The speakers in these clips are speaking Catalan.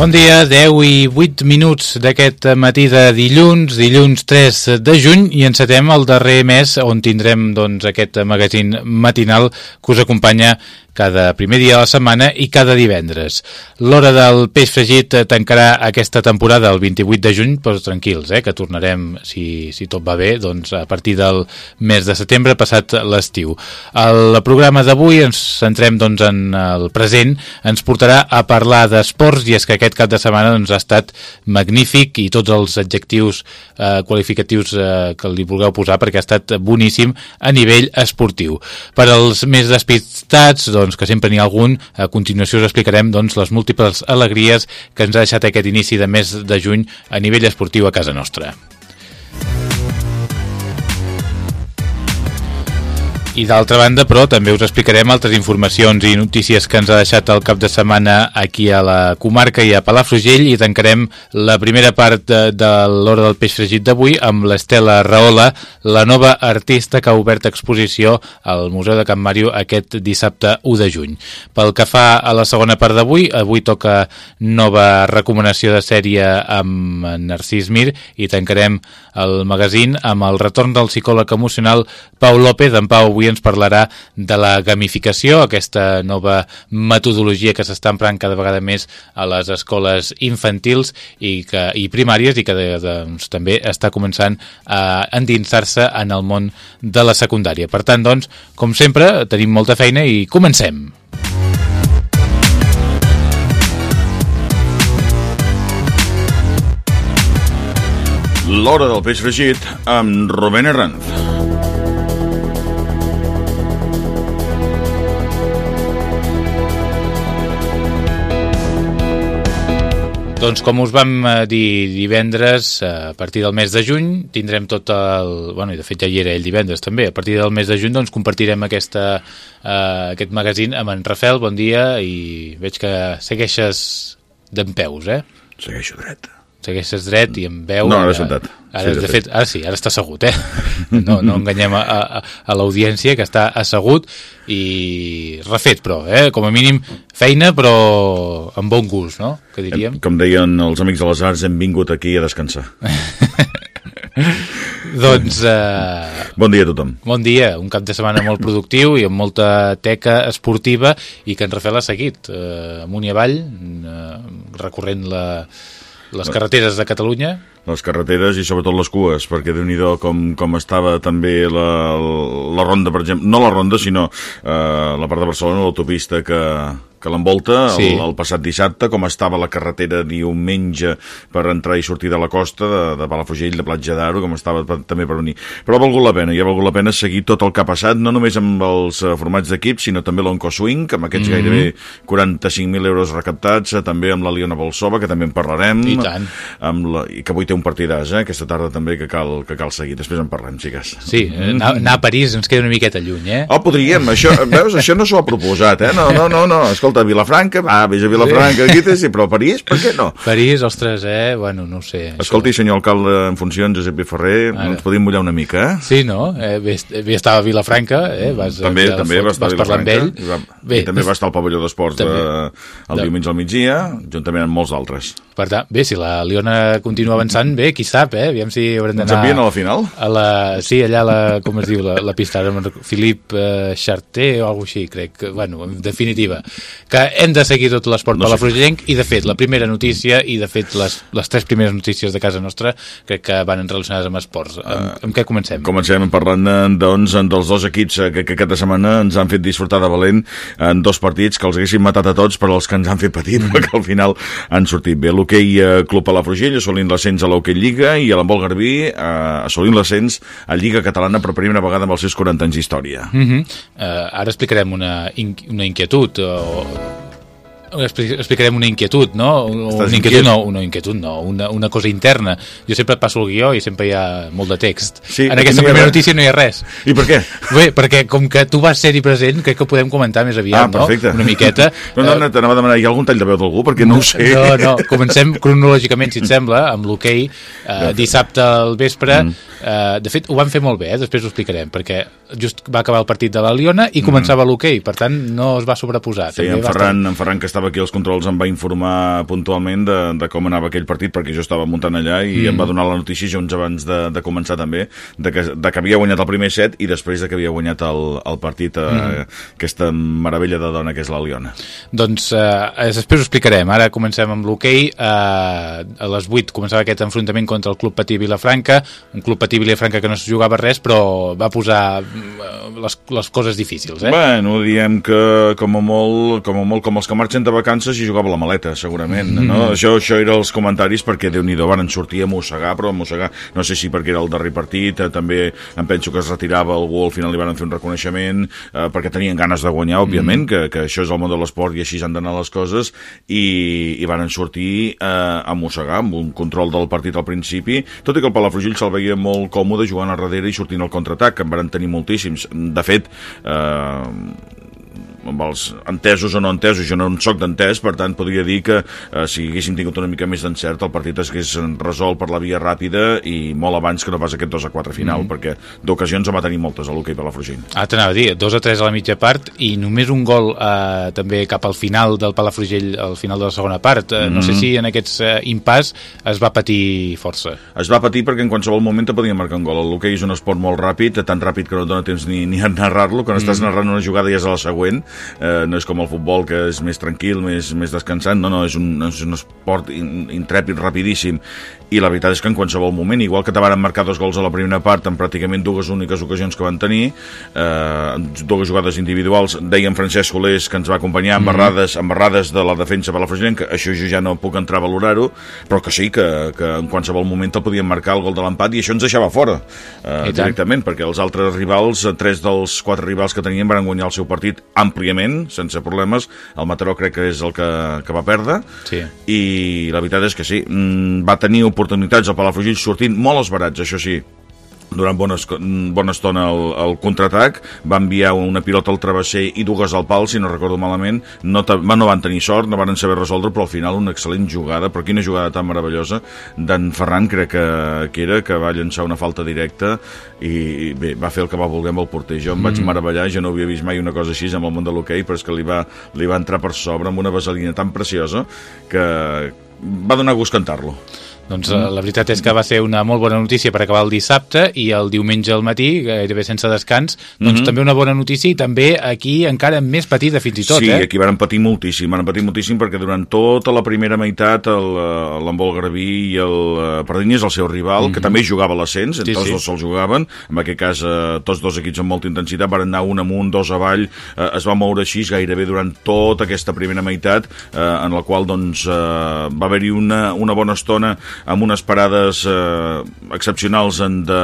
Bon dia, 10 i 8 minuts d'aquest matí de dilluns, dilluns 3 de juny, i encetem el darrer mes on tindrem doncs, aquest magazín matinal que us acompanya cada primer dia de la setmana i cada divendres. L'hora del peix fregit tancarà aquesta temporada el 28 de juny, però tranquils, eh, que tornarem, si, si tot va bé, doncs, a partir del mes de setembre, passat l'estiu. El programa d'avui ens centrem doncs, en el present, ens portarà a parlar d'esports i és que aquest cap de setmana doncs, ha estat magnífic i tots els adjectius eh, qualificatius eh, que li vulgueu posar perquè ha estat boníssim a nivell esportiu. Per als més despistats, doncs, que sempre n'hi ha algun. A continuació us explicarem doncs, les múltiples alegries que ens ha deixat aquest inici de mes de juny a nivell esportiu a casa nostra. I d'altra banda, però, també us explicarem altres informacions i notícies que ens ha deixat el cap de setmana aquí a la comarca i a Palafrugell i tancarem la primera part de, de l'Hora del Peix Fregit d'avui amb l'Estela Rahola, la nova artista que ha obert exposició al Museu de Can Màrio aquest dissabte 1 de juny. Pel que fa a la segona part d'avui, avui toca nova recomanació de sèrie amb Narcís Mir i tancarem el magazín amb el retorn del psicòleg emocional Pau López. En Pau avui ens parlarà de la gamificació, aquesta nova metodologia que s'està emprant cada vegada més a les escoles infantils i, que, i primàries i que doncs, també està començant a endinsar-se en el món de la secundària. Per tant, doncs, com sempre, tenim molta feina i comencem. L'hora del peix fregit amb Rubén Herranz. Doncs com us vam eh, dir divendres, eh, a partir del mes de juny tindrem tot el... Bueno, i de fet ja hi era ell divendres també. A partir del mes de juny doncs compartirem aquesta, uh, aquest magazín amb en Rafel. Bon dia i veig que segueixes d'en peus, eh? Segueixo dret segueixes dret i em veu... No, ara sentat. Ara, sí, de fet, ara sí, ara està assegut, eh? No, no enganyem a, a, a l'audiència, que està assegut i refet, però, eh? Com a mínim, feina, però amb bon gust, no? Que diríem. Com deien els amics de les arts, hem vingut aquí a descansar. doncs... Eh, bon dia a tothom. Bon dia, un cap de setmana molt productiu i amb molta teca esportiva i que en Rafel ha seguit eh, amunt i avall, eh, recorrent la les carreteres de Catalunya? Les carreteres i sobretot les cues, perquè déu nhi com, com estava també la, la ronda, per exemple, no la ronda, sinó eh, la part de Barcelona, l'autopista que, que l'envolta sí. el, el passat dissabte, com estava la carretera diumenge per entrar i sortir de la costa, de, de Palafrugell, de Platja d'Aro, com estava per, també per unir. Però ha valgut la pena, i ha valgut la pena seguir tot el que ha passat, no només amb els uh, formats d'equip, sinó també l'Oncoswing, amb aquests mm -hmm. gairebé 45.000 euros recaptats, uh, també amb la Liona Bolsova, que també en parlarem. I tant. Amb la, I que avui té un partidàs, eh, aquesta tarda també, que cal, que cal seguir. Després en parlem, xiques. Sí, anar, anar a París ens queda una miqueta lluny, eh? Oh, podríem, això, veus, això no s'ho ha proposat, eh? No, no, no, no, escolta, escolta, Vilafranca, va, vés a Vilafranca, sí. aquí, sí, però París, per què no? París, ostres, eh? Bueno, no sé. Escolti, senyor alcalde en funcions, Josep Ferrer, Ara. ens podíem mullar una mica, eh? Sí, no? Eh, bé, bé estava a Vilafranca, eh? Vas, també, ja, també va estar a Vilafranca. Ell. I, va, bé, i també va estar al pavelló d'esports de, el de... diumenge al migdia, juntament amb molts altres. Per tant, bé, si la Liona continua avançant, bé, qui sap, eh? Aviam si haurem d'anar... Ens envien a la final? A la, sí, allà, la, com es diu, la, la pista, ara Filip eh, Charté o alguna així, crec. Bueno, en definitiva, que hem de seguir tot l'esport no palafrugellenc i, de fet, la primera notícia i, de fet, les, les tres primeres notícies de casa nostra crec que van relacionades amb esports. Uh, amb, què comencem? Comencem parlant, doncs, dels dos equips que, que aquesta setmana ens han fet disfrutar de valent en dos partits que els haguessin matat a tots, però els que ens han fet patir, mm. perquè al final han sortit bé. L'hoquei eh, Club Palafrugell assolint l'ascens a l'hoquei Lliga i a l'embol Garbí eh, assolint l'ascens a Lliga Catalana per primera vegada amb els seus 40 anys d'història. Mm -hmm. uh, ara explicarem una, in una inquietud o explicarem una inquietud, no? Una inquietud, no, una inquietud no, una, una cosa interna. Jo sempre et passo el guió i sempre hi ha molt de text. Sí, en aquesta primera notícia no hi ha res. I per què? Bé, perquè com que tu vas ser-hi present, crec que ho podem comentar més aviat, ah, perfecte. no? Una miqueta. No, no, no t'anava a demanar, hi ha algun tall de veu d'algú? Perquè no ho sé. No, no, comencem cronològicament, si et sembla, amb l'hoquei, eh, dissabte al vespre. Mm. Eh, de fet, ho van fer molt bé, eh? després ho explicarem, perquè just va acabar el partit de la Liona i començava mm. l'hoquei, per tant no es va sobreposar. Sí, en Ferran, estar... en Ferran, que estava aquí als controls, em va informar puntualment de, de com anava aquell partit, perquè jo estava muntant allà i mm. em va donar la notícia junts abans de, de començar també, de que, de que havia guanyat el primer set i després de que havia guanyat el, el partit, eh, mm. aquesta meravella de dona que és la Liona. Doncs eh, després ho explicarem. Ara comencem amb l'hoquei. Eh, a les 8 començava aquest enfrontament contra el Club Patí Vilafranca, un Club Patí Vilafranca que no se jugava res, però va posar mm, les, les coses difícils, eh? Bueno, diem que com a molt, com a molt com els que marxen de vacances i jugava la maleta, segurament, mm no? Això, això era els comentaris perquè, déu nhi van sortir a mossegar, però a mossegar, no sé si perquè era el darrer partit, eh, també em penso que es retirava algú, al final li van fer un reconeixement, eh, perquè tenien ganes de guanyar, òbviament, mm que, que això és el món de l'esport i així han d'anar les coses, i, i van sortir eh, a mossegar, amb un control del partit al principi, tot i que el Palafrugell se'l veia molt còmode jugant a darrere i sortint al contraatac, en van tenir moltíssims. De fet, eh, amb els entesos o no entesos, jo no en soc d'entès, per tant podria dir que eh, si haguéssim tingut una mica més d'encert el partit es hagués resolt per la via ràpida i molt abans que no pas aquest 2 a 4 final, mm -hmm. perquè d'ocasions en va tenir moltes a l'hoquei per la Frugell. Ah, t'anava a dir, 2 a 3 a la mitja part i només un gol eh, també cap al final del Palafrugell, al final de la segona part. Eh, mm -hmm. No sé mhm. si en aquests eh, impàs es va patir força. Es va patir perquè en qualsevol moment te podia marcar un gol. L'hoquei és un esport molt ràpid, tan ràpid que no dona temps ni, ni a narrar-lo, quan mm -hmm. estàs narrant una jugada ja és a la següent eh, no és com el futbol que és més tranquil, més, més descansant, no, no, és un, és un esport intrèpid, rapidíssim i la veritat és que en qualsevol moment, igual que te van marcar dos gols a la primera part en pràcticament dues úniques ocasions que van tenir, eh, dues jugades individuals, deia en Francesc Solés que ens va acompanyar amb, barrades, amb barrades de la defensa per la que això jo ja no puc entrar a valorar-ho, però que sí, que, que en qualsevol moment el podien marcar el gol de l'empat i això ens deixava fora eh, directament, perquè els altres rivals, tres dels quatre rivals que tenien van guanyar el seu partit àmpliament, sense problemes, el Mataró crec que és el que, que va perdre, sí. i la veritat és que sí, mm, va tenir oportunitats al Palafrugell sortint molt esbarats, això sí, durant bona, bona estona el, el contraatac, va enviar una pilota al travesser i dues al pal, si no recordo malament, no, no van tenir sort, no van saber resoldre, però al final una excel·lent jugada, però quina jugada tan meravellosa d'en Ferran, crec que, que era, que va llançar una falta directa i bé, va fer el que va voler amb el porter. Jo em vaig mm. meravellar, jo no havia vist mai una cosa així amb el món de l'hoquei, però és que li va, li va entrar per sobre amb una vaselina tan preciosa que va donar gust cantar-lo. Doncs mm. la veritat és que va ser una molt bona notícia per acabar el dissabte i el diumenge al matí, gairebé sense descans, doncs mm -hmm. també una bona notícia i també aquí encara més petita fins i tot, sí, eh? Aquí van patir moltíssim, van patir moltíssim perquè durant tota la primera meitat eh, l'Embol Garbí i el Pardini és el seu rival, mm -hmm. que mhm. també jugava l'ascens, sí, tots sí. dos se'ls jugaven, en aquest cas eh, tots dos equips amb molta intensitat, van anar un amunt, dos avall, eh, es va moure així gairebé durant tota aquesta primera meitat, eh, en la qual doncs eh, va haver-hi una, una bona estona amb unes parades eh, excepcionals en, de,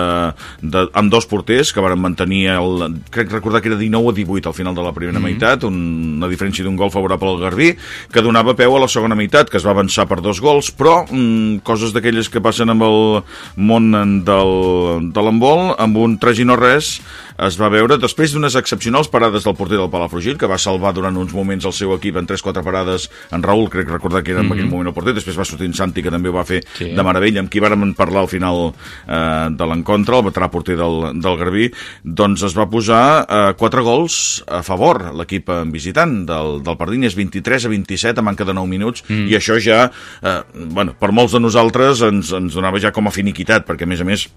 de, amb dos porters que van mantenir, el, crec recordar que era 19 a 18 al final de la primera mm -hmm. meitat, un, una diferència d'un gol favorable al Garbí, que donava peu a la segona meitat, que es va avançar per dos gols, però mm, coses d'aquelles que passen amb el món del, de l'embol, amb un 3 i no res, es va veure, després d'unes excepcionals parades del porter del Palafrugell, que va salvar durant uns moments el seu equip en 3-4 parades, en Raül, crec recordar que era en mm -hmm. aquell moment el porter, després va sortir en Santi, que també va fer sí. de meravella, amb qui vàrem parlar al final eh, de l'encontre, el veterà porter del, del Garbí, doncs es va posar eh, 4 gols a favor l'equip visitant del, del Pardines, 23 a 27 a manca de 9 minuts, mm. i això ja, eh, bueno, per molts de nosaltres ens, ens donava ja com a finiquitat, perquè a més a més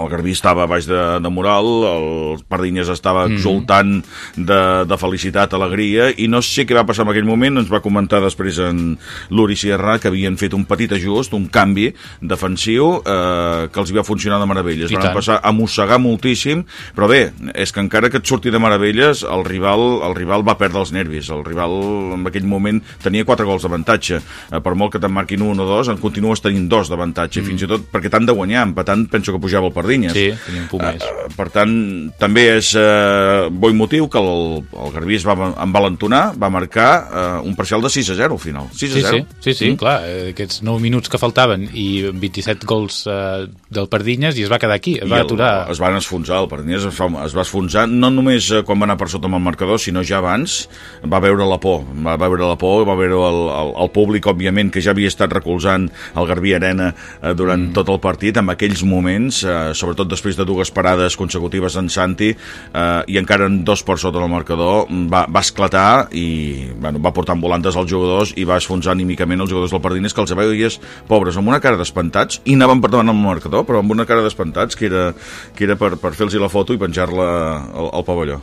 el Garbí estava baix de, de moral, el Pardinyes estava mm. exultant de, de felicitat, alegria, i no sé què va passar en aquell moment, ens va comentar després en l'Uri Sierra que havien fet un petit ajust, un canvi defensiu eh, que els hi va funcionar de meravelles. Van passar a mossegar moltíssim, però bé, és que encara que et surti de meravelles, el rival, el rival va perdre els nervis. El rival en aquell moment tenia quatre gols d'avantatge. Eh, per molt que te'n marquin un o dos, en continues tenint dos d'avantatge, mm. fins i tot perquè t'han de guanyar, empatant penso que pujava el Pardí Sardinyes. Sí, tenia un punt uh, més. per tant, també és uh, bo i motiu que el, el Garbí es va envalentonar, va marcar uh, un parcial de 6 a 0 al final. 6 a 0. Sí, sí, sí, sí mm. clar, aquests 9 minuts que faltaven i 27 gols uh, del Pardinyes i es va quedar aquí, es I va el, aturar. Es van esfonsar, el Pardinyes es, es va esfonsar, no només quan va anar per sota amb el marcador, sinó ja abans va veure la por, va veure la por, va veure el, el, el públic, òbviament, que ja havia estat recolzant el Garbí Arena uh, durant mm. tot el partit, en aquells moments, uh, sobretot després de dues parades consecutives en Santi eh, i encara en dos per sota del marcador va, va esclatar i bueno, va portar volantes als jugadors i va esfonsar anímicament els jugadors del Pardines que els veies pobres amb una cara d'espantats i anaven per davant el marcador però amb una cara d'espantats que era, que era per, per fer-los la foto i penjar-la al, al pavelló.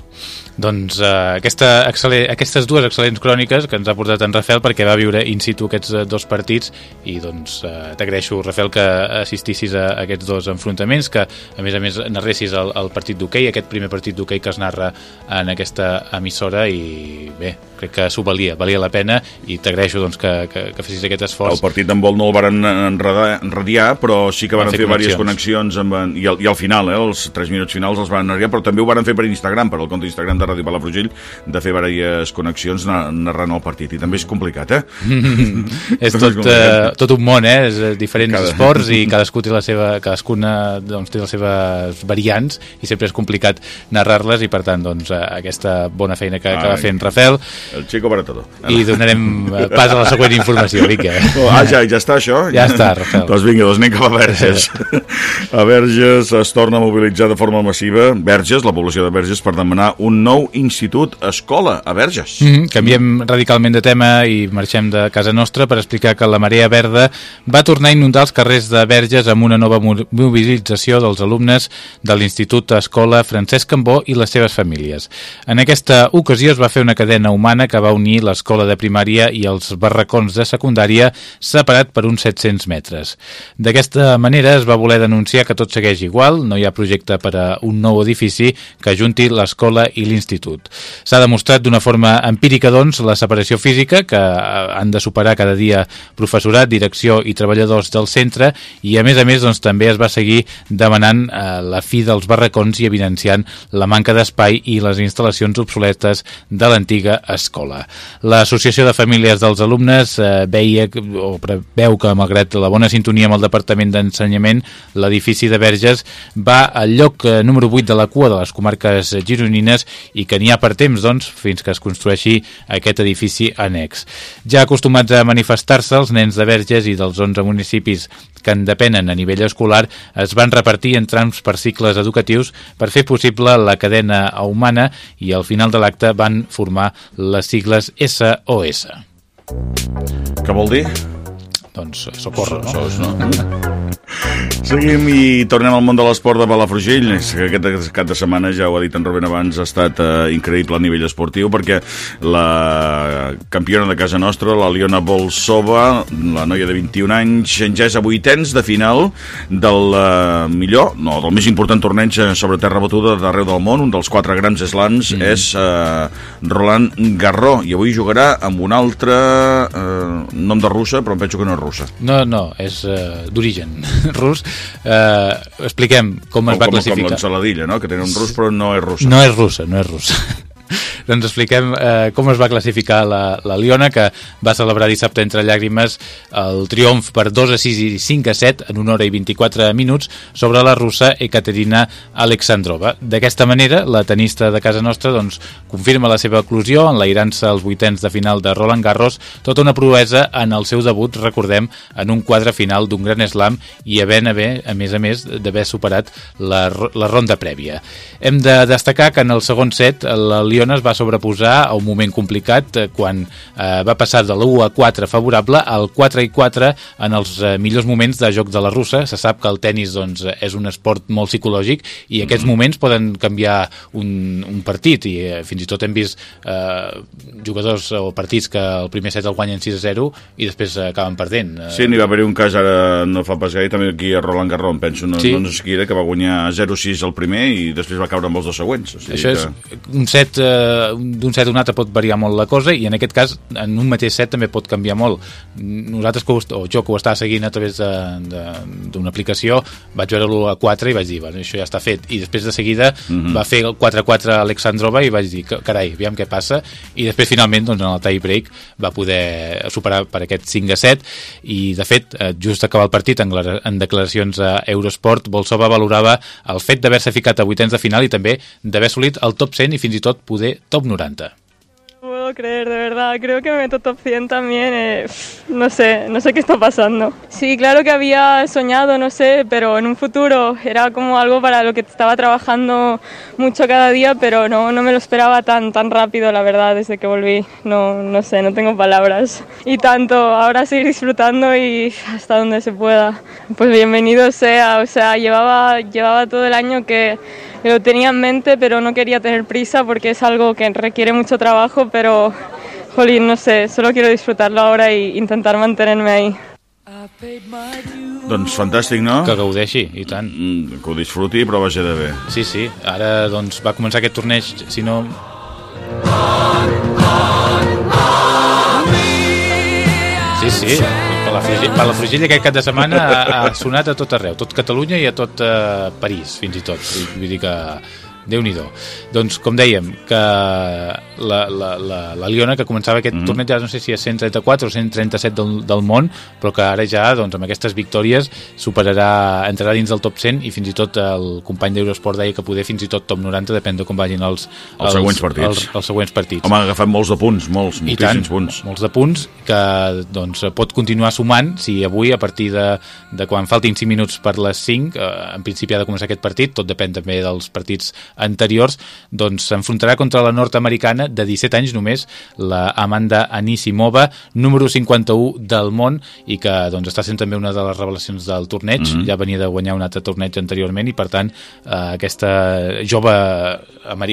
Doncs uh, aquesta aquestes dues excel·lents cròniques que ens ha portat en Rafel perquè va viure in situ aquests uh, dos partits i doncs uh, t'agraeixo Rafel que assistissis a aquests dos enfrontaments que a més a més narressis el, el partit d'hoquei, aquest primer partit d'hoquei que es narra en aquesta emissora i bé, crec que s'ho valia, valia la pena i t'agraeixo doncs, que, que, que fessis aquest esforç. El partit d'handbol no el van enradiar, però sí que van, fer, fer diverses connexions amb, i, al, i al final, eh, els 3 minuts finals els van enradiar, però també ho van fer per Instagram, per el compte Instagram de Ràdio Palafrugell, de fer diverses connexions narrant el partit, i també és complicat, eh? és tot, uh, tot un món, eh? És, diferents Cada... esports i cadascú té la seva, cadascuna doncs, té les seves variants i sempre és complicat narrar-les i per tant doncs, aquesta bona feina que, que va fent Rafel el chico para todo. I donarem pas a la següent informació, vinga. Oh, ah, ja, ja està això? Ja està, Rafael. doncs vinga, doncs anem cap a Verges. a Verges es torna a mobilitzar de forma massiva Verges, la població de Verges, per demanar un nou institut escola a Verges. Mm -hmm. Canviem radicalment de tema i marxem de casa nostra per explicar que la marea verda va tornar a inundar els carrers de Verges amb una nova mobilització dels alumnes de l'Institut Escola Francesc Cambó i les seves famílies. En aquesta ocasió es va fer una cadena humana setmana que va unir l'escola de primària i els barracons de secundària separat per uns 700 metres. D'aquesta manera es va voler denunciar que tot segueix igual, no hi ha projecte per a un nou edifici que ajunti l'escola i l'institut. S'ha demostrat d'una forma empírica, doncs, la separació física que han de superar cada dia professorat, direcció i treballadors del centre i, a més a més, doncs, també es va seguir demanant eh, la fi dels barracons i evidenciant la manca d'espai i les instal·lacions obsoletes de l'antiga escola escola. L'Associació de Famílies dels Alumnes eh, veia o preveu que, malgrat la bona sintonia amb el Departament d'Ensenyament, l'edifici de Verges va al lloc eh, número 8 de la cua de les comarques gironines i que n'hi ha per temps, doncs, fins que es construeixi aquest edifici annex. Ja acostumats a manifestar-se, els nens de Verges i dels 11 municipis que en depenen a nivell escolar es van repartir en trams per cicles educatius per fer possible la cadena humana i al final de l'acte van formar les sigles SOS. Què vol dir? Doncs socorro, no? SOS, no? Seguim i tornem al món de l'esport de Palafrugell. Aquest cap de setmana, ja ho ha dit en Robin abans, ha estat uh, increïble a nivell esportiu perquè la campiona de casa nostra, la Liona Bolsova, la noia de 21 anys, ja és a vuitens de final del uh, millor, no, del més important torneig sobre terra batuda d'arreu del món, un dels quatre grans slams mm. és uh, Roland Garró i avui jugarà amb un altre uh, nom de russa, però em penso que no és russa. No, no, és uh, d'origen rus. Uh, expliquem com, com es va com, classificar. Com l'ensaladilla, no? que tenen un rus però no és russa. No és russa, no és russa. doncs expliquem eh, com es va classificar la, la Liona, que va celebrar dissabte entre llàgrimes el triomf per 2 a 6 i 5 a 7 en una hora i 24 minuts sobre la russa Ekaterina Alexandrova. D'aquesta manera, la tenista de casa nostra doncs, confirma la seva eclosió enlairant-se als vuitens de final de Roland Garros, tota una proesa en el seu debut, recordem, en un quadre final d'un gran slam i havent haver, a més a més, d'haver superat la, la ronda prèvia. Hem de destacar que en el segon set la Liona es va sobreposar a un moment complicat eh, quan eh, va passar de l'1 a 4 favorable al 4 i 4 en els eh, millors moments de joc de la russa. Se sap que el tennis doncs, és un esport molt psicològic i aquests mm -hmm. moments poden canviar un, un partit i eh, fins i tot hem vist eh, jugadors o partits que el primer set el guanyen 6 a 0 i després eh, acaben perdent. Eh. Sí, n'hi va haver un cas ara no fa pas gaire també aquí a Roland Garros, penso, no, sí. no, no sé qui era, que va guanyar 0-6 el primer i després va caure amb els dos següents. O sigui Això és que... un set eh, d'un set a un altre pot variar molt la cosa i en aquest cas en un mateix set també pot canviar molt nosaltres, que ho, o jo que ho estava seguint a través d'una aplicació vaig veure l'1 a 4 i vaig dir bueno, això ja està fet i després de seguida uh mhm. -huh. va fer el 4 a 4 a Alexandrova i vaig dir carai, aviam què passa i després finalment doncs, en el tie break va poder superar per aquest 5 a 7 i de fet eh, just acabar el partit en, en declaracions a Eurosport Bolsova valorava el fet d'haver-se ficat a vuitens de final i també d'haver assolit el top 100 i fins i tot poder top 90. No puedo creer, de verdad. Creo que me meto top 100 también. Eh, no sé, no sé qué está pasando. Sí, claro que había soñado, no sé, pero en un futuro era como algo para lo que estaba trabajando mucho cada día, pero no, no me lo esperaba tan, tan rápido, la verdad, desde que volví. No, no sé, no tengo palabras. Y tanto, ahora seguir disfrutando y hasta donde se pueda. Pues bienvenido sea, o sea, llevaba, llevaba todo el año que lo tenía en mente, pero no quería tener prisa porque es algo que requiere mucho trabajo, pero, jolín, no sé, solo quiero disfrutarlo ahora e intentar mantenerme ahí. Doncs fantàstic, no? Que gaudeixi, i tant. Mm, que ho disfruti, però vagi de bé. Sí, sí. Ara doncs, va començar aquest torneig, si no... Sí, sí. Palafrugell, Palafrugell aquest cap de setmana ha, ha sonat a tot arreu, tot Catalunya i a tot uh, París, fins i tot. Vull dir que déu nhi Doncs, com dèiem, que la, la, la, la Liona, que començava aquest mm -hmm. torneig, ja no sé si és 134 o 137 del, del món, però que ara ja, doncs, amb aquestes victòries, superarà, entrarà dins del top 100 i fins i tot el company d'Eurosport deia que poder fins i tot top 90, depèn de com vagin els, els, els següents partits. Els, els següents partits. Home, ha agafat molts de punts, molts, moltíssims tant, punts. Molts de punts que doncs, pot continuar sumant si avui, a partir de, de quan faltin 5 minuts per les 5, eh, en principi ha de començar aquest partit, tot depèn també dels partits anteriors, doncs s'enfrontarà contra la nord-americana de 17 anys només, la Amanda Anisimova, número 51 del món i que doncs, està sent també una de les revelacions del torneig, mm -hmm. ja venia de guanyar un altre torneig anteriorment i per tant eh, aquesta jove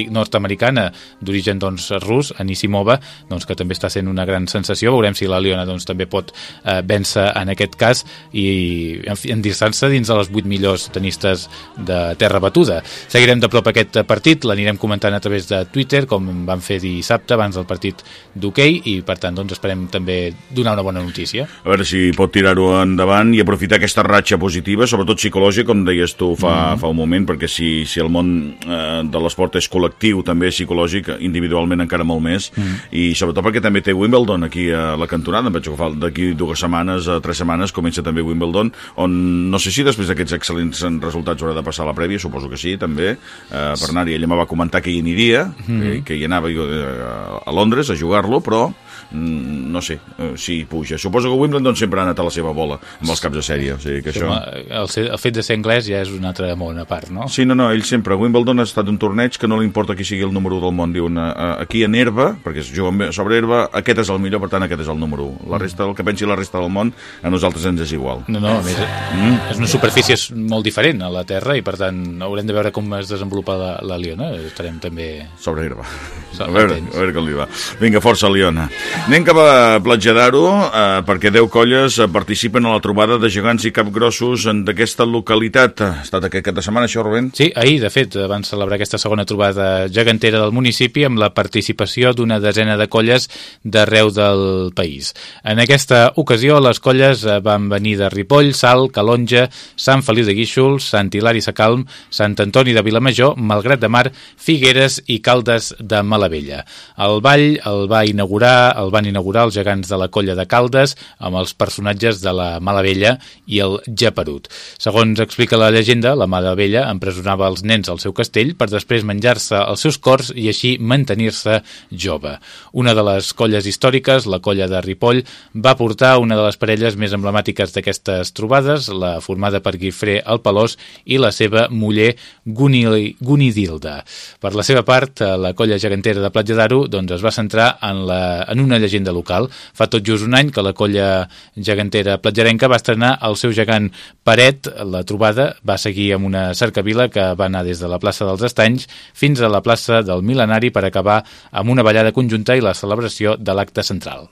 nord-americana d'origen doncs, rus, Anisimova, doncs, que també està sent una gran sensació, veurem si la Liona doncs, també pot eh, vèncer en aquest cas i endinsar-se dins de les 8 millors tenistes de terra batuda. Seguirem de prop aquest partit, l'anirem comentant a través de Twitter, com vam fer dissabte abans del partit d'hoquei, i per tant doncs, esperem també donar una bona notícia. A veure si pot tirar-ho endavant i aprofitar aquesta ratxa positiva, sobretot psicològica, com deies tu fa, mm -hmm. fa un moment, perquè si, si el món eh, de l'esport és col·lectiu, també és psicològic, individualment encara molt més, mm -hmm. i sobretot perquè també té Wimbledon aquí a la cantonada, em vaig agafar d'aquí dues setmanes a tres setmanes comença també Wimbledon, on no sé si després d'aquests excel·lents resultats haurà de passar la prèvia, suposo que sí, també, eh, per anar-hi. Ella me va comentar que hi aniria, mm -hmm. que, que hi anava jo, eh, a Londres a jugar-lo, però no sé eh, si puja. Suposo que Wimbledon sempre ha anat a la seva bola amb els caps de sèrie. O sigui que sí, això... el, el fet de ser anglès ja és un altre món a part, no? Sí, no, no, ell sempre. Wimbledon ha estat un torneig que no li importa qui sigui el número 1 del món. Diuen, aquí en herba, perquè es juguen sobre herba, aquest és el millor, per tant aquest és el número 1. La resta, el que pensi la resta del món, a nosaltres ens és igual. No, no, més, mm. és una superfície molt diferent a la Terra i per tant haurem de veure com es desenvolupa la, la Liona. Estarem també... Sobre herba. A veure, a veure com li va. Vinga, força, Liona. Anem cap a Platja d'Aro, eh, perquè 10 colles eh, participen a la trobada de gegants i capgrossos d'aquesta localitat. Ha estat aquest cap de setmana, això, Rubén? Sí, ahir, de fet, van celebrar aquesta segona trobada gegantera del municipi amb la participació d'una desena de colles d'arreu del país. En aquesta ocasió, les colles eh, van venir de Ripoll, Sal, Calonja, Sant Feliu de Guíxols, Sant Hilari Sacalm, Sant Antoni de Vilamajor, Malgrat de Mar, Figueres i Caldes de Malavella. El ball el va inaugurar, el van inaugurar els gegants de la colla de Caldes amb els personatges de la Malavella i el Japerut. Segons explica la llegenda, la Malavella empresonava els nens al seu castell per després menjar-se els seus cors i així mantenir-se jove. Una de les colles històriques, la colla de Ripoll, va portar una de les parelles més emblemàtiques d'aquestes trobades, la formada per Guifré el Pelós i la seva muller Gunidilda. Per la seva part, la colla gegantera de Platja d'Aro doncs, es va centrar en, la, en una llegenda local. Fa tot just un any que la colla gegantera platjarenca va estrenar el seu gegant Paret. La trobada va seguir amb una cercavila que va anar des de la plaça dels Estanys fins a la plaça del Milenari per acabar amb una ballada conjunta i la celebració de l'acte central.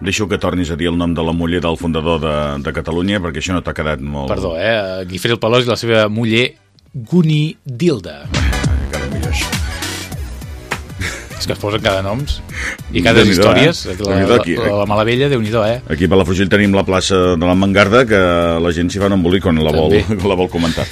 Deixo que tornis a dir el nom de la muller del fundador de, de Catalunya, perquè això no t'ha quedat molt... Perdó, eh? Guifré el Pelós i la seva muller Guni Dilda. És que es posen cada noms i cada històries. Eh? La, la, la, la Malavella, déu nhi eh? Aquí a Palafrugell tenim la plaça de la Mangarda que la gent s'hi va embolic quan la vol, la vol comentar.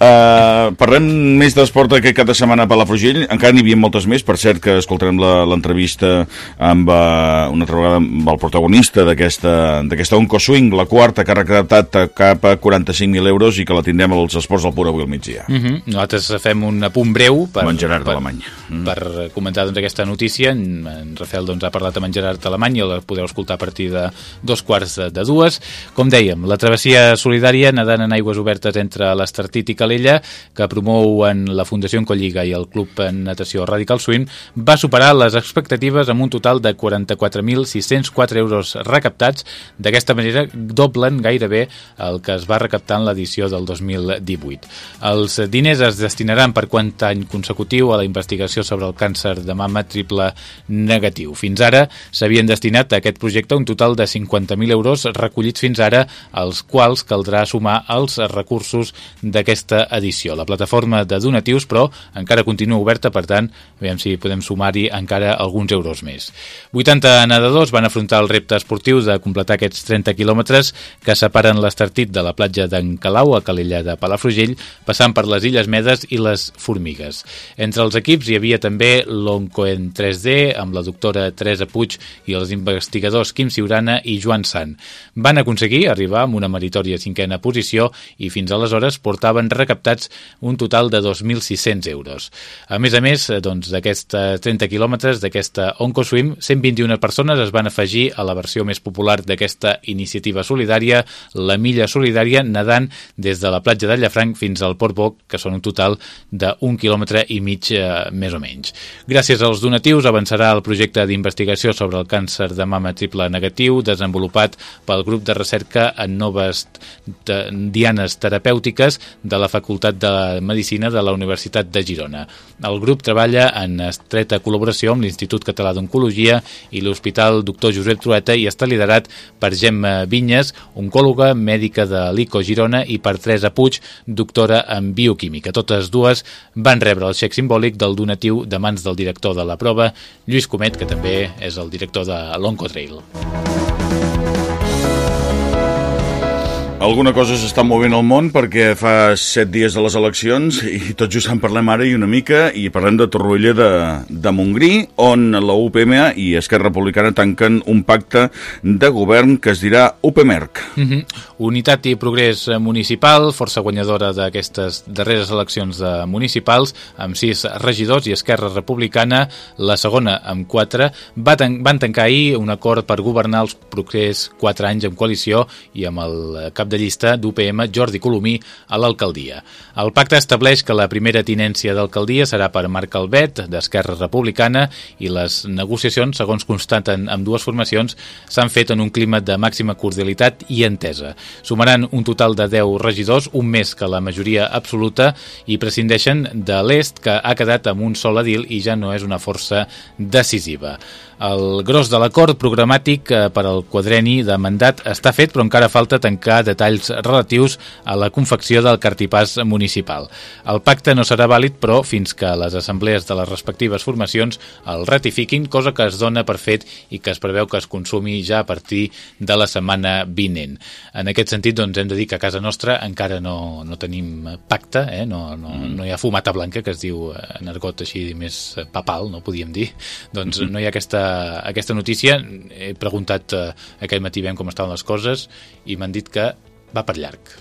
Uh, parlem més d'esport aquest cap de setmana a Palafrugell. Encara n'hi havia moltes més. Per cert que escoltarem l'entrevista amb uh, una altra vegada amb el protagonista d'aquesta Onco Swing, la quarta que ha recaptat cap a 45.000 euros i que la tindrem als esports del Pura avui al migdia. Uh -huh. Nosaltres fem un punt breu per, en Gerard per, Alemany. Mm. per comentar doncs, aquesta notícia. En, en Rafael doncs, ha parlat amb en Gerard Alemany la podeu escoltar a partir de dos quarts de, de dues. Com dèiem, la travessia solidària nedant en aigües obertes entre l'Estartit i Calella, que promouen la Fundació Encolliga i el Club en Natació Radical Swim, va superar les expectatives amb un total de 44.604 euros recaptats. D'aquesta manera doblen gairebé el que es va recaptar en l'edició del 2018. Els diners es destinaran per quant any consecutiu a la investigació sobre el càncer de mama triple negatiu. Fins ara s'havien destinat a aquest projecte un total de 50.000 euros recollits fins ara, als quals caldrà sumar els recursos d'aquesta edició. La plataforma de donatius, però, encara continua oberta, per tant, veiem si podem sumar-hi encara alguns euros més. 80 nedadors van afrontar el repte esportiu de completar aquests 30 quilòmetres que separen l'Estartit de la platja d'en Calau, a Calella de Palafrugell, passant per les Illes Medes i les Formigues. Entre els equips hi havia també l'Oncoen 3D, amb la doctora Teresa Puig i els investigadors Quim Ciurana i Joan Sant. Van aconseguir arribar amb una meritòria cinquena posició i fins aleshores portaven recaptats un total de 2.600 euros. A més a més, doncs, d'aquests 30 quilòmetres d'aquesta OncoSwim, 121 persones es van afegir a la versió més popular d'aquesta iniciativa solidària, la Milla Solidària, nedant des de la platja de Llafranc fins al Port Boc, que són un total d'un quilòmetre i mig eh, més o menys. Gràcies als donatius avançarà el projecte d'investigació sobre el càncer de mama triple negatiu desenvolupat pel grup de recerca en noves dianes terapèutiques de la Facultat de Medicina de la Universitat de Girona. El grup treballa en estreta col·laboració amb l'Institut Català d'Oncologia i l'Hospital Doctor Josep Trueta i està liderat per Gemma Vinyes, oncòloga mèdica de l'ICO Girona i per Teresa Puig, doctora en bioquímica. Totes dues van rebre el xec simbòlic del donatiu de mans del director de la prova, Lluís Comet, que també és el director de l'Oncotrail. Alguna cosa s'està movent al món perquè fa set dies de les eleccions i tot just en parlem ara i una mica i parlem de Torroella de, de Montgrí on la UPM i Esquerra Republicana tanquen un pacte de govern que es dirà UPMERC. Mm -hmm. Unitat i Progrés Municipal, força guanyadora d'aquestes darreres eleccions de municipals, amb sis regidors i Esquerra Republicana, la segona amb quatre, va tan van tancar ahir un acord per governar els propers quatre anys en coalició i amb el cap de llista d'UPM Jordi Colomí a l'alcaldia. El pacte estableix que la primera tinència d'alcaldia serà per Marc Albet, d'Esquerra Republicana, i les negociacions, segons constaten amb dues formacions, s'han fet en un clima de màxima cordialitat i entesa. Sumaran un total de 10 regidors, un més que la majoria absoluta, i prescindeixen de l'est, que ha quedat amb un sol edil i ja no és una força decisiva. El gros de l'acord programàtic eh, per al quadreni de mandat està fet, però encara falta tancar detalls relatius a la confecció del cartipàs municipal. El pacte no serà vàlid, però fins que les assemblees de les respectives formacions el ratifiquin, cosa que es dona per fet i que es preveu que es consumi ja a partir de la setmana vinent. En aquest sentit, doncs, hem de dir que a casa nostra encara no, no tenim pacte, eh? no, no, mm. no hi ha fumata blanca, que es diu en argot així més papal, no podíem dir. Doncs no hi ha aquesta aquesta notícia. He preguntat eh, aquest matí ben com estaven les coses i m'han dit que va per llarg.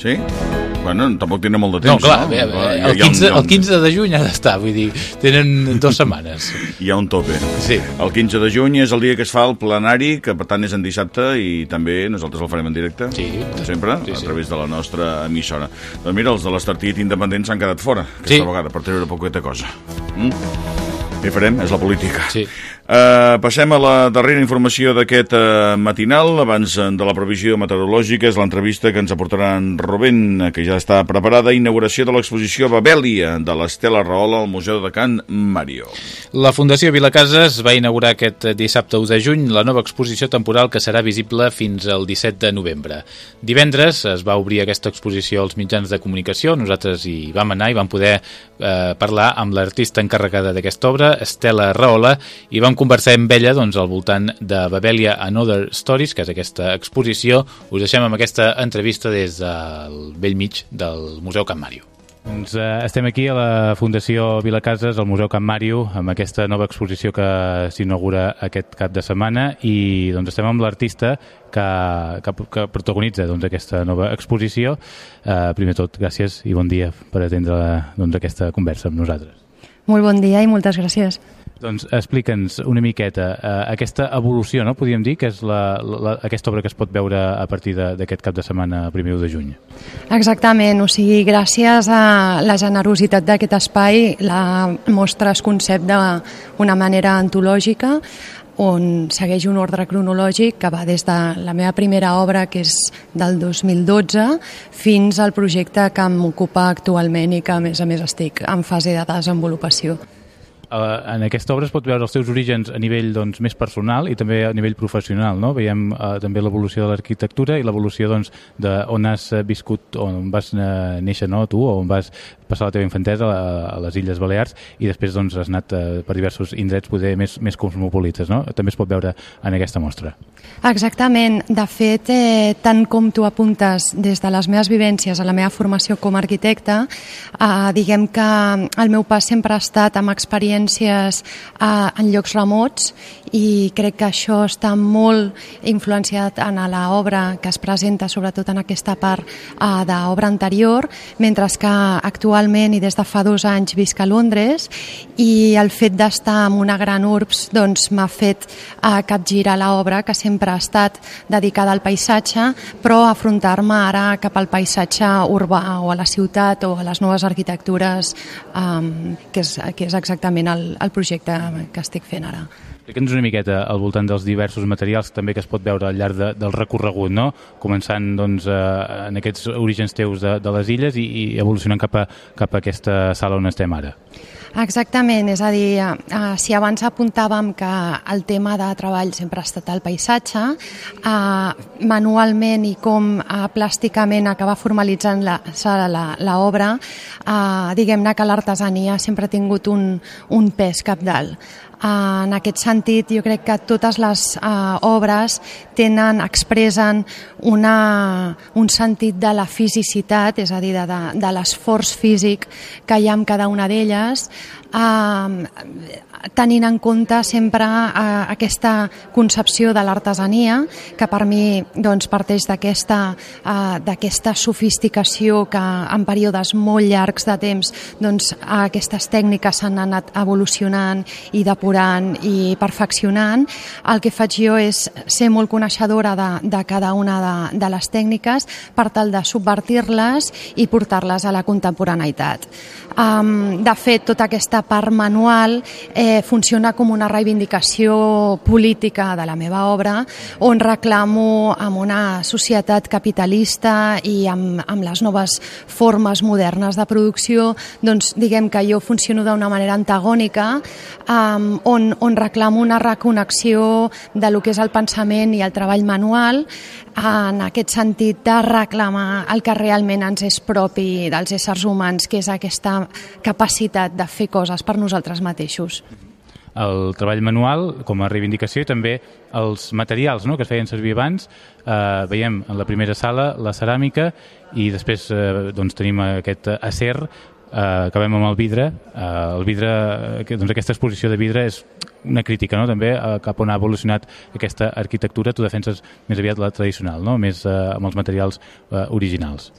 Sí? Bueno, tampoc tenen molt de temps, no? clar, no? Bé, bé, el, 15, un, el 15 de juny ha d'estar, vull dir, tenen dues setmanes. Hi ha un tope. Sí. El 15 de juny és el dia que es fa el plenari, que per tant és en dissabte, i també nosaltres el farem en directe, sí, sempre, sí, sí. a través de la nostra emissora. Doncs mira, els de l'Estartit Independent s'han quedat fora, aquesta sí. vegada, per treure poqueta cosa. Mm? Farem? És la política. Sí. Uh, passem a la darrera informació d'aquest uh, matinal. Abans de la previsió meteorològica és l'entrevista que ens aportarà en Rubén, que ja està preparada. Inauguració de l'exposició Babèlia de l'Estela Rahola al Museu de Can Mario. La Fundació Vilacases va inaugurar aquest dissabte 1 de juny la nova exposició temporal que serà visible fins al 17 de novembre. Divendres es va obrir aquesta exposició als mitjans de comunicació. Nosaltres hi vam anar i vam poder eh, parlar amb l'artista encarregada d'aquesta obra, Estela Rahola, i vam conversar amb ella doncs, al voltant de Babelia Another Stories, que és aquesta exposició. Us deixem amb aquesta entrevista des del vell mig del Museu Can Màrio. Doncs eh, estem aquí a la Fundació Vilacases, al Museu Can Màrio, amb aquesta nova exposició que s'inaugura aquest cap de setmana i doncs, estem amb l'artista que, que, que protagonitza doncs, aquesta nova exposició. Eh, primer tot, gràcies i bon dia per atendre doncs, aquesta conversa amb nosaltres. Molt bon dia i moltes gràcies. Doncs explica'ns una miqueta eh, aquesta evolució, no? podríem dir, que és la, la, aquesta obra que es pot veure a partir d'aquest cap de setmana, primer de juny. Exactament, o sigui, gràcies a la generositat d'aquest espai, la mostra es concep d'una manera antològica, on segueix un ordre cronològic que va des de la meva primera obra, que és del 2012, fins al projecte que m'ocupa actualment i que, a més a més, estic en fase de desenvolupació uh, en aquesta obra es pot veure els seus orígens a nivell doncs, més personal i també a nivell professional. No? Veiem uh, també l'evolució de l'arquitectura i l'evolució doncs, has viscut, on vas néixer no, tu, o on vas passar la teva infantesa a, a les Illes Balears i després doncs, has anat uh, per diversos indrets poder més, més cosmopolites. No? També es pot veure en aquesta mostra. Exactament. De fet, eh, tant com tu apuntes des de les meves vivències a la meva formació com a arquitecte, eh, diguem que el meu pas sempre ha estat amb experiències eh, en llocs remots i crec que això està molt influenciat en l'obra que es presenta sobretot en aquesta part uh, d'obra anterior, mentre que actualment i des de fa dos anys visc a Londres i el fet d'estar en una gran urbs doncs m'ha fet uh, capgirar l'obra que sempre ha estat dedicada al paisatge però afrontar-me ara cap al paisatge urbà o a la ciutat o a les noves arquitectures um, que, és, que és exactament el, el projecte que estic fent ara. Explica'ns una miqueta al voltant dels diversos materials també que es pot veure al llarg de, del recorregut, no? començant doncs, eh, en aquests orígens teus de, de les illes i, i evolucionant cap a, cap a aquesta sala on estem ara. Exactament, és a dir, eh, si abans apuntàvem que el tema de treball sempre ha estat el paisatge, eh, manualment i com eh, plàsticament acaba formalitzant l'obra, eh, diguem-ne que l'artesania sempre ha tingut un, un pes capdalt. En aquest sentit, jo crec que totes les uh, obres tenen, expressen una, un sentit de la fisicitat, és a dir, de, de, de l'esforç físic que hi ha en cada una d'elles, uh, tenint en compte sempre uh, aquesta concepció de l'artesania, que per mi doncs, parteix d'aquesta uh, sofisticació que en períodes molt llargs de temps doncs, aquestes tècniques s'han anat evolucionant i depurant i perfeccionant, el que faig jo és ser molt coneixedora de, de cada una de, de les tècniques per tal de subvertir-les i portar-les a la contemporaneïtat. Um, de fet, tota aquesta part manual eh, funciona com una reivindicació política de la meva obra, on reclamo amb una societat capitalista i amb, amb les noves formes modernes de producció, doncs diguem que jo funciono d'una manera antagònica, um, on, on reclamo una reconnexió de lo que és el pensament i el treball manual, en aquest sentit de reclamar el que realment ens és propi dels éssers humans, que és aquesta capacitat de fer coses per nosaltres mateixos el treball manual com a reivindicació i també els materials no?, que es feien servir abans. Eh, veiem en la primera sala la ceràmica i després eh, doncs, tenim aquest acer eh, acabem amb el vidre. Eh, el vidre, eh, doncs aquesta exposició de vidre és una crítica no? també eh, cap on ha evolucionat aquesta arquitectura. Tu defenses més aviat la tradicional, no? més eh, amb els materials eh, originals.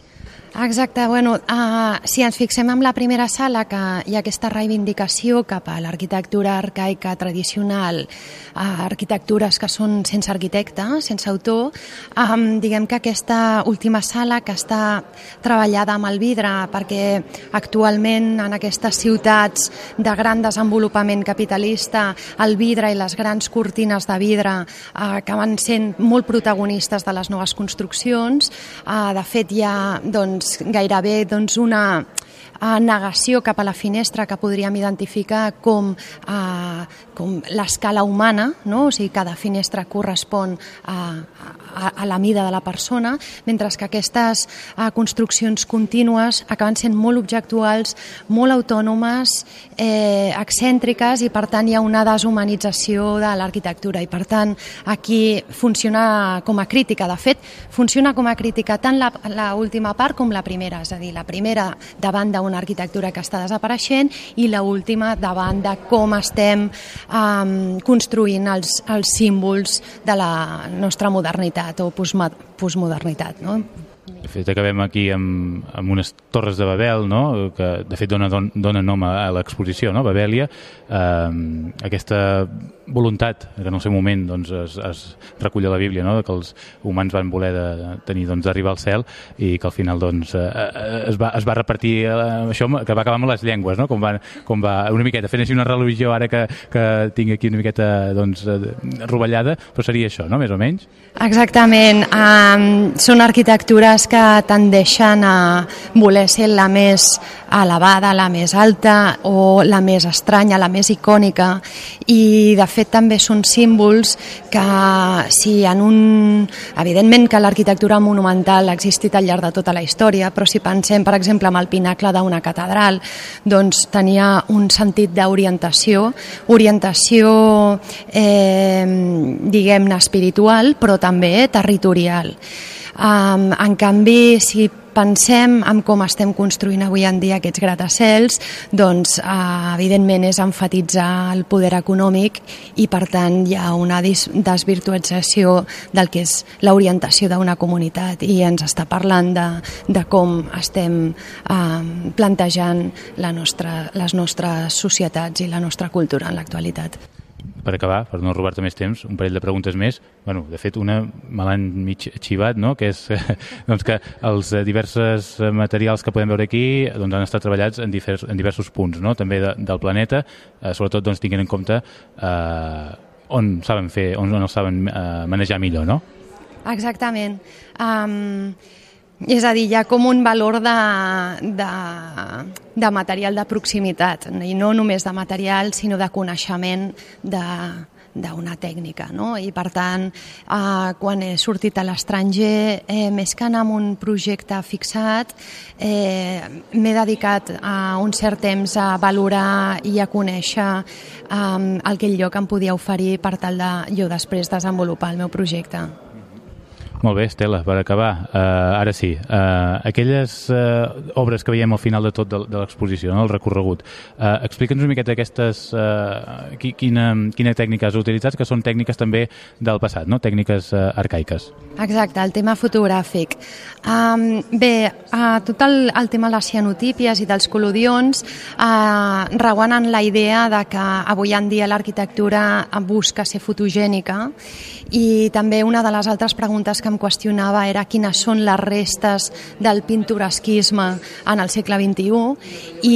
Exacte, bueno, uh, si ens fixem en la primera sala que hi ha aquesta reivindicació cap a l'arquitectura arcaica tradicional, uh, arquitectures que són sense arquitecte, sense autor, um, diguem que aquesta última sala que està treballada amb el vidre perquè actualment en aquestes ciutats de gran desenvolupament capitalista el vidre i les grans cortines de vidre uh, acaben sent molt protagonistes de les noves construccions. Uh, de fet, hi ha doncs, doncs, gairebé doncs, una uh, negació cap a la finestra que podríem identificar com, uh, com l'escala humana, no? o sigui, cada finestra correspon a, a, a la mida de la persona, mentre que aquestes uh, construccions contínues acaben sent molt objectuals, molt autònomes, eh, excèntriques i per tant hi ha una deshumanització de l'arquitectura i per tant aquí funciona com a crítica. De fet, funciona com a crítica tant la, última part com la primera, és a dir, la primera davant d'un una arquitectura que està desapareixent i la última davant de com estem um, construint els, els símbols de la nostra modernitat o postmodernitat. No? De fet, acabem aquí amb, amb unes torres de Babel, no? que de fet dona, dona nom a, a l'exposició, no? Babèlia. Eh, aquesta voluntat que en el seu moment doncs, es, es recull a la Bíblia, no? que els humans van voler de, tenir doncs, al cel i que al final doncs, eh, eh, es, va, es va repartir eh, això que va acabar amb les llengües, no? com, va, com va una miqueta fent així una religió ara que, que tinc aquí una miqueta doncs, rovellada, però seria això, no? més o menys? Exactament. Um, són arquitectures que tendeixen a voler ser la més elevada, la més alta o la més estranya, la més icònica i de fet també són símbols que si en un... Evidentment que l'arquitectura monumental ha existit al llarg de tota la història, però si pensem, per exemple, en el pinacle d'una catedral, doncs tenia un sentit d'orientació, orientació, eh, diguem-ne, espiritual, però també territorial. Um, en canvi, si pensem en com estem construint avui en dia aquests gratacels, doncs eh, evidentment és enfatitzar el poder econòmic i per tant hi ha una desvirtualització del que és l'orientació d'una comunitat. I ens està parlant de, de com estem eh, plantejant la nostra, les nostres societats i la nostra cultura en l'actualitat per acabar, per no robar-te més temps, un parell de preguntes més. Bueno, de fet, una me l'han mig xivat, no? que és doncs que els diversos materials que podem veure aquí doncs, han estat treballats en, divers, en diversos punts, no? també de, del planeta, eh, sobretot doncs, tinguent en compte eh, on saben fer, on, on els saben eh, manejar millor, no? Exactament. Um, és a dir, hi ha com un valor de, de, de material de proximitat, i no només de material, sinó de coneixement de, d'una tècnica. No? I per tant, eh, quan he sortit a l'estranger, eh, més que anar amb un projecte fixat, eh, m'he dedicat a un cert temps a valorar i a conèixer eh, el que el lloc em podia oferir per tal de jo després desenvolupar el meu projecte. Molt bé, Estela, per acabar, uh, ara sí, uh, aquelles uh, obres que veiem al final de tot de, de l'exposició, no? el recorregut, uh, explica'ns una miqueta aquestes, uh, qui, quina, quina tècnica has utilitzat, que són tècniques també del passat, no? tècniques uh, arcaiques. Exacte, el tema fotogràfic. Um, bé, uh, tot el, el tema de les cianotípies i dels colodions uh, reguanen la idea de que avui en dia l'arquitectura busca ser fotogènica i també una de les altres preguntes que em qüestionava era quines són les restes del pintoresquisme en el segle XXI i,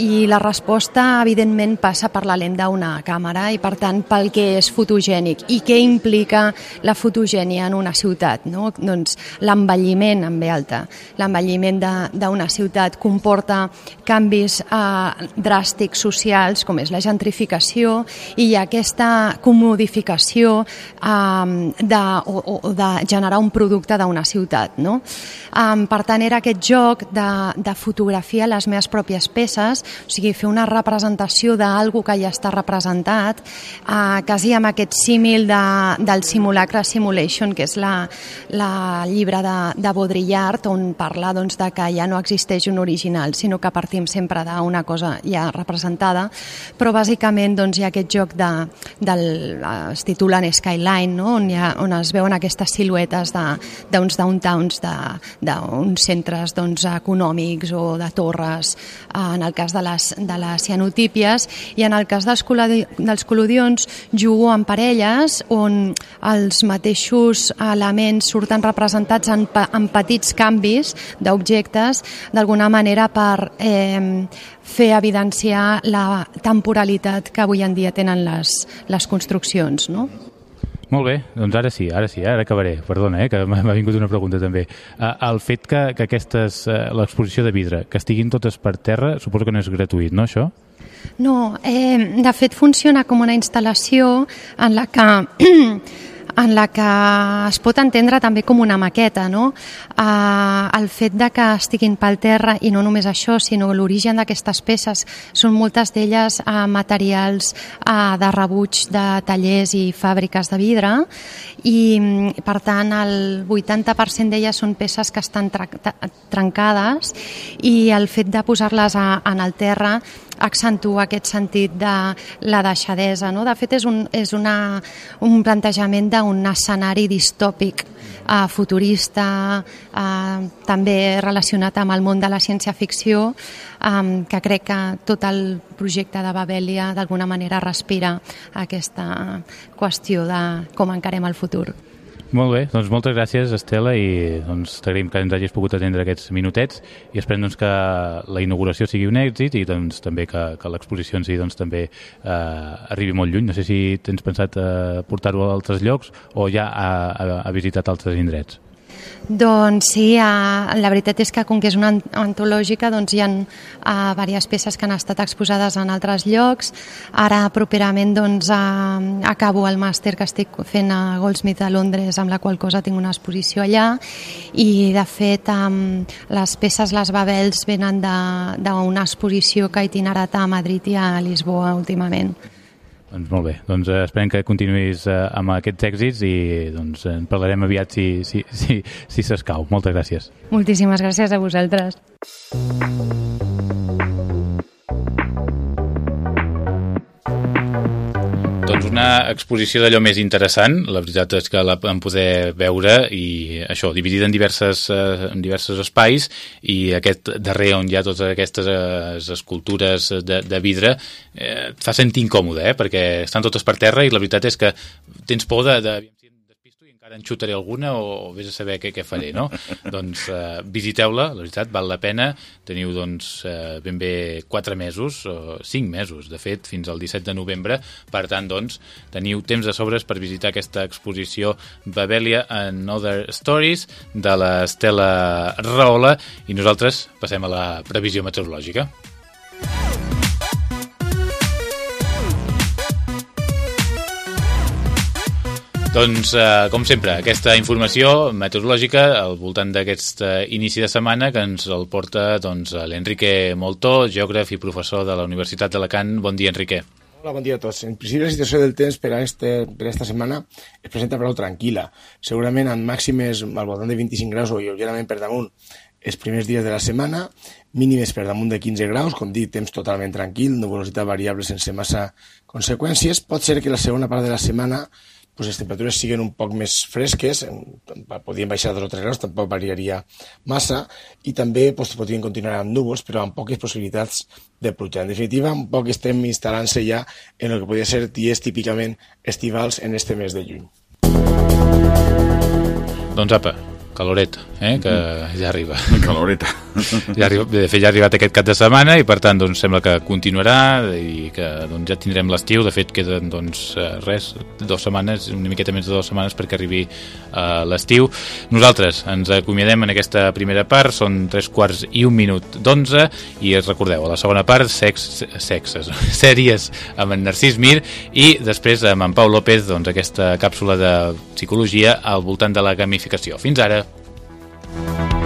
i la resposta evidentment passa per la lent d'una càmera i per tant pel que és fotogènic i què implica la fotogènia en una ciutat. No? Doncs l'envelliment en ve alta. L'envelliment d'una ciutat comporta canvis eh, dràstics socials com és la gentrificació i aquesta comodificació eh, de, o, o de generar un producte d'una ciutat. No? Um, per tant, era aquest joc de, de fotografiar les meves pròpies peces, o sigui, fer una representació d'algú que ja està representat, uh, quasi amb aquest símil de, del simulacre simulation, que és la, la llibre de, de Baudrillard, on parla doncs, de que ja no existeix un original, sinó que partim sempre d'una cosa ja representada, però bàsicament doncs, hi ha aquest joc de, del, es titula Skyline, no? on, ha, on es veuen aquestes siluetes d'uns downtowns, d'uns centres doncs, econòmics o de torres, en el cas de les, de les cianotípies, i en el cas dels, dels colodions jugo en parelles on els mateixos elements surten representats en, en petits canvis d'objectes, d'alguna manera per eh, fer evidenciar la temporalitat que avui en dia tenen les, les construccions. No? Molt bé, doncs ara sí, ara sí, ara acabaré. Perdona, eh, que m'ha vingut una pregunta també. Uh, el fet que, que aquestes, uh, l'exposició de vidre, que estiguin totes per terra, suposo que no és gratuït, no, això? No, eh, de fet funciona com una instal·lació en la que en la que es pot entendre també com una maqueta, no? Eh, el fet de que estiguin pel terra, i no només això, sinó l'origen d'aquestes peces, són moltes d'elles eh, materials eh, de rebuig de tallers i fàbriques de vidre, i per tant el 80% d'elles són peces que estan trencades i el fet de posar-les en el terra accentua aquest sentit de la deixadesa. No? De fet, és un, és una, un plantejament d'un escenari distòpic eh, futurista, eh, també relacionat amb el món de la ciència-ficció, eh, que crec que tot el projecte de Babelia d'alguna manera respira aquesta qüestió de com encarem el futur. Molt bé, doncs moltes gràcies Estela i doncs t'agraïm que ens hagis pogut atendre aquests minutets i esperem doncs, que la inauguració sigui un èxit i doncs també que, que l'exposició en si doncs, també eh, arribi molt lluny. No sé si tens pensat eh, portar-ho a altres llocs o ja ha, ha, ha visitat altres indrets. Doncs sí, uh, la veritat és que com que és una antològica doncs hi ha uh, diverses peces que han estat exposades en altres llocs. Ara properament doncs, uh, acabo el màster que estic fent a Goldsmith a Londres amb la qual cosa tinc una exposició allà i de fet um, les peces, les babels venen d'una exposició que ha itinerat a Madrid i a Lisboa últimament. Doncs molt bé, doncs eh, esperem que continuïs eh, amb aquests èxits i doncs en parlarem aviat si s'escau. Si, si, si Moltes gràcies. Moltíssimes gràcies a vosaltres. Doncs una exposició d'allò més interessant, la veritat és que la vam poder veure i això, dividida en, diverses, eh, en diversos espais i aquest darrer on hi ha totes aquestes eh, escultures de, de vidre eh, fa sentir incòmode, eh, perquè estan totes per terra i la veritat és que tens por de, de encara en xutaré alguna o, o vés a saber què, què faré, no? doncs eh, visiteu-la, la veritat, val la pena. Teniu doncs eh, ben bé 4 mesos, o 5 mesos, de fet, fins al 17 de novembre. Per tant, doncs, teniu temps de sobres per visitar aquesta exposició Babelia and Other Stories de l'Estela Raola i nosaltres passem a la previsió meteorològica. Doncs, eh, com sempre, aquesta informació meteorològica al voltant d'aquest eh, inici de setmana que ens el porta doncs, l'Enrique Moltó, geògraf i professor de la Universitat d'Alacant. Bon dia, Enrique. Hola, bon dia a tots. En principi la situació del temps per a, este, per a esta setmana es presenta prou tranquil·la. Segurament amb màximes al voltant de 25 graus o lleugerament per damunt els primers dies de la setmana, mínimes per damunt de 15 graus, com dit, temps totalment tranquil, nuvolositat variable sense massa conseqüències. Pot ser que la segona part de la setmana pues les temperatures siguin un poc més fresques, podrien baixar 2 o 3 graus, tampoc variaria massa, i també pues, podrien continuar amb núvols, però amb poques possibilitats de pluja. En definitiva, un poc estem instal·lant-se ja en el que podria ser dies típicament estivals en este mes de juny. Doncs apa, caloreta, eh, que ja arriba. Caloreta. Ja arriba, de fet, ja ha arribat aquest cap de setmana i, per tant, doncs, sembla que continuarà i que doncs, ja tindrem l'estiu. De fet, queden, doncs, eh, res, dues setmanes, una miqueta més de dues setmanes perquè arribi uh, l'estiu. Nosaltres ens acomiadem en aquesta primera part, són tres quarts i un minut d'onze, i es recordeu, a la segona part, sex, sexes, sèries amb en Narcís Mir, i després amb en Pau López, doncs, aquesta càpsula de psicologia al voltant de la gamificació. Fins ara! Bye.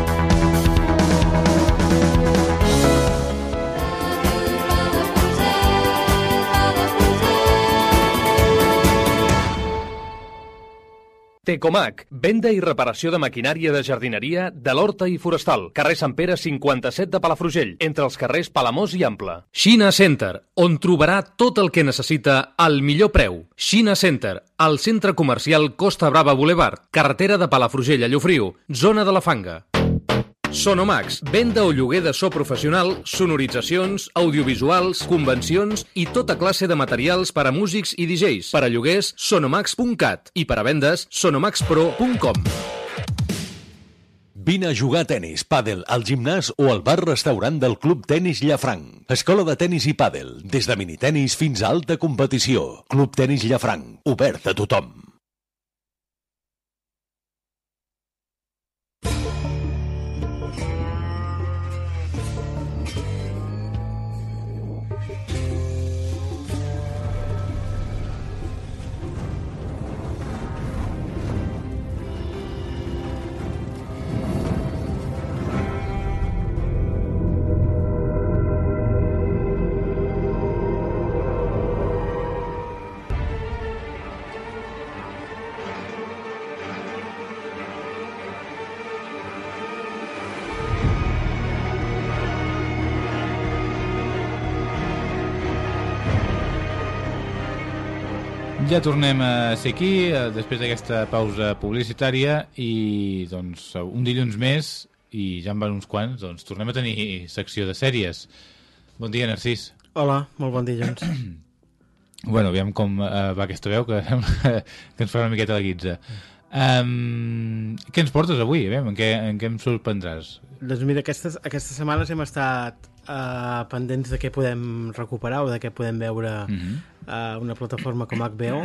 Tecomac, venda i reparació de maquinària de jardineria de l'Horta i Forestal, carrer Sant Pere 57 de Palafrugell, entre els carrers Palamós i Ample. Xina Center, on trobarà tot el que necessita al millor preu. Xina Center, al centre comercial Costa Brava Boulevard, carretera de Palafrugell a Llofriu, zona de la Fanga. Sonomax, venda o lloguer de so professional, sonoritzacions, audiovisuals, convencions i tota classe de materials per a músics i DJs. Per a lloguers, sonomax.cat i per a vendes, sonomaxpro.com. Vine a jugar a tennis, pàdel, al gimnàs o al bar-restaurant del Club Tenis Llafranc. Escola de tenis i pàdel, des de minitenis fins a alta competició. Club Tenis Llafranc, obert a tothom. Ja tornem a ser aquí, eh, després d'aquesta pausa publicitària, i doncs un dilluns més, i ja en van uns quants, doncs tornem a tenir secció de sèries. Bon dia, Narcís. Hola, molt bon dilluns. bueno, aviam com uh, va aquesta veu, que, que ens farà una miqueta la guitza. Um, què ens portes avui? Aviam, en, què, en què em sorprendràs? Doncs mira, aquestes, aquestes setmanes hem estat uh, pendents de què podem recuperar o de què podem veure uh -huh. Uh, una plataforma com HBO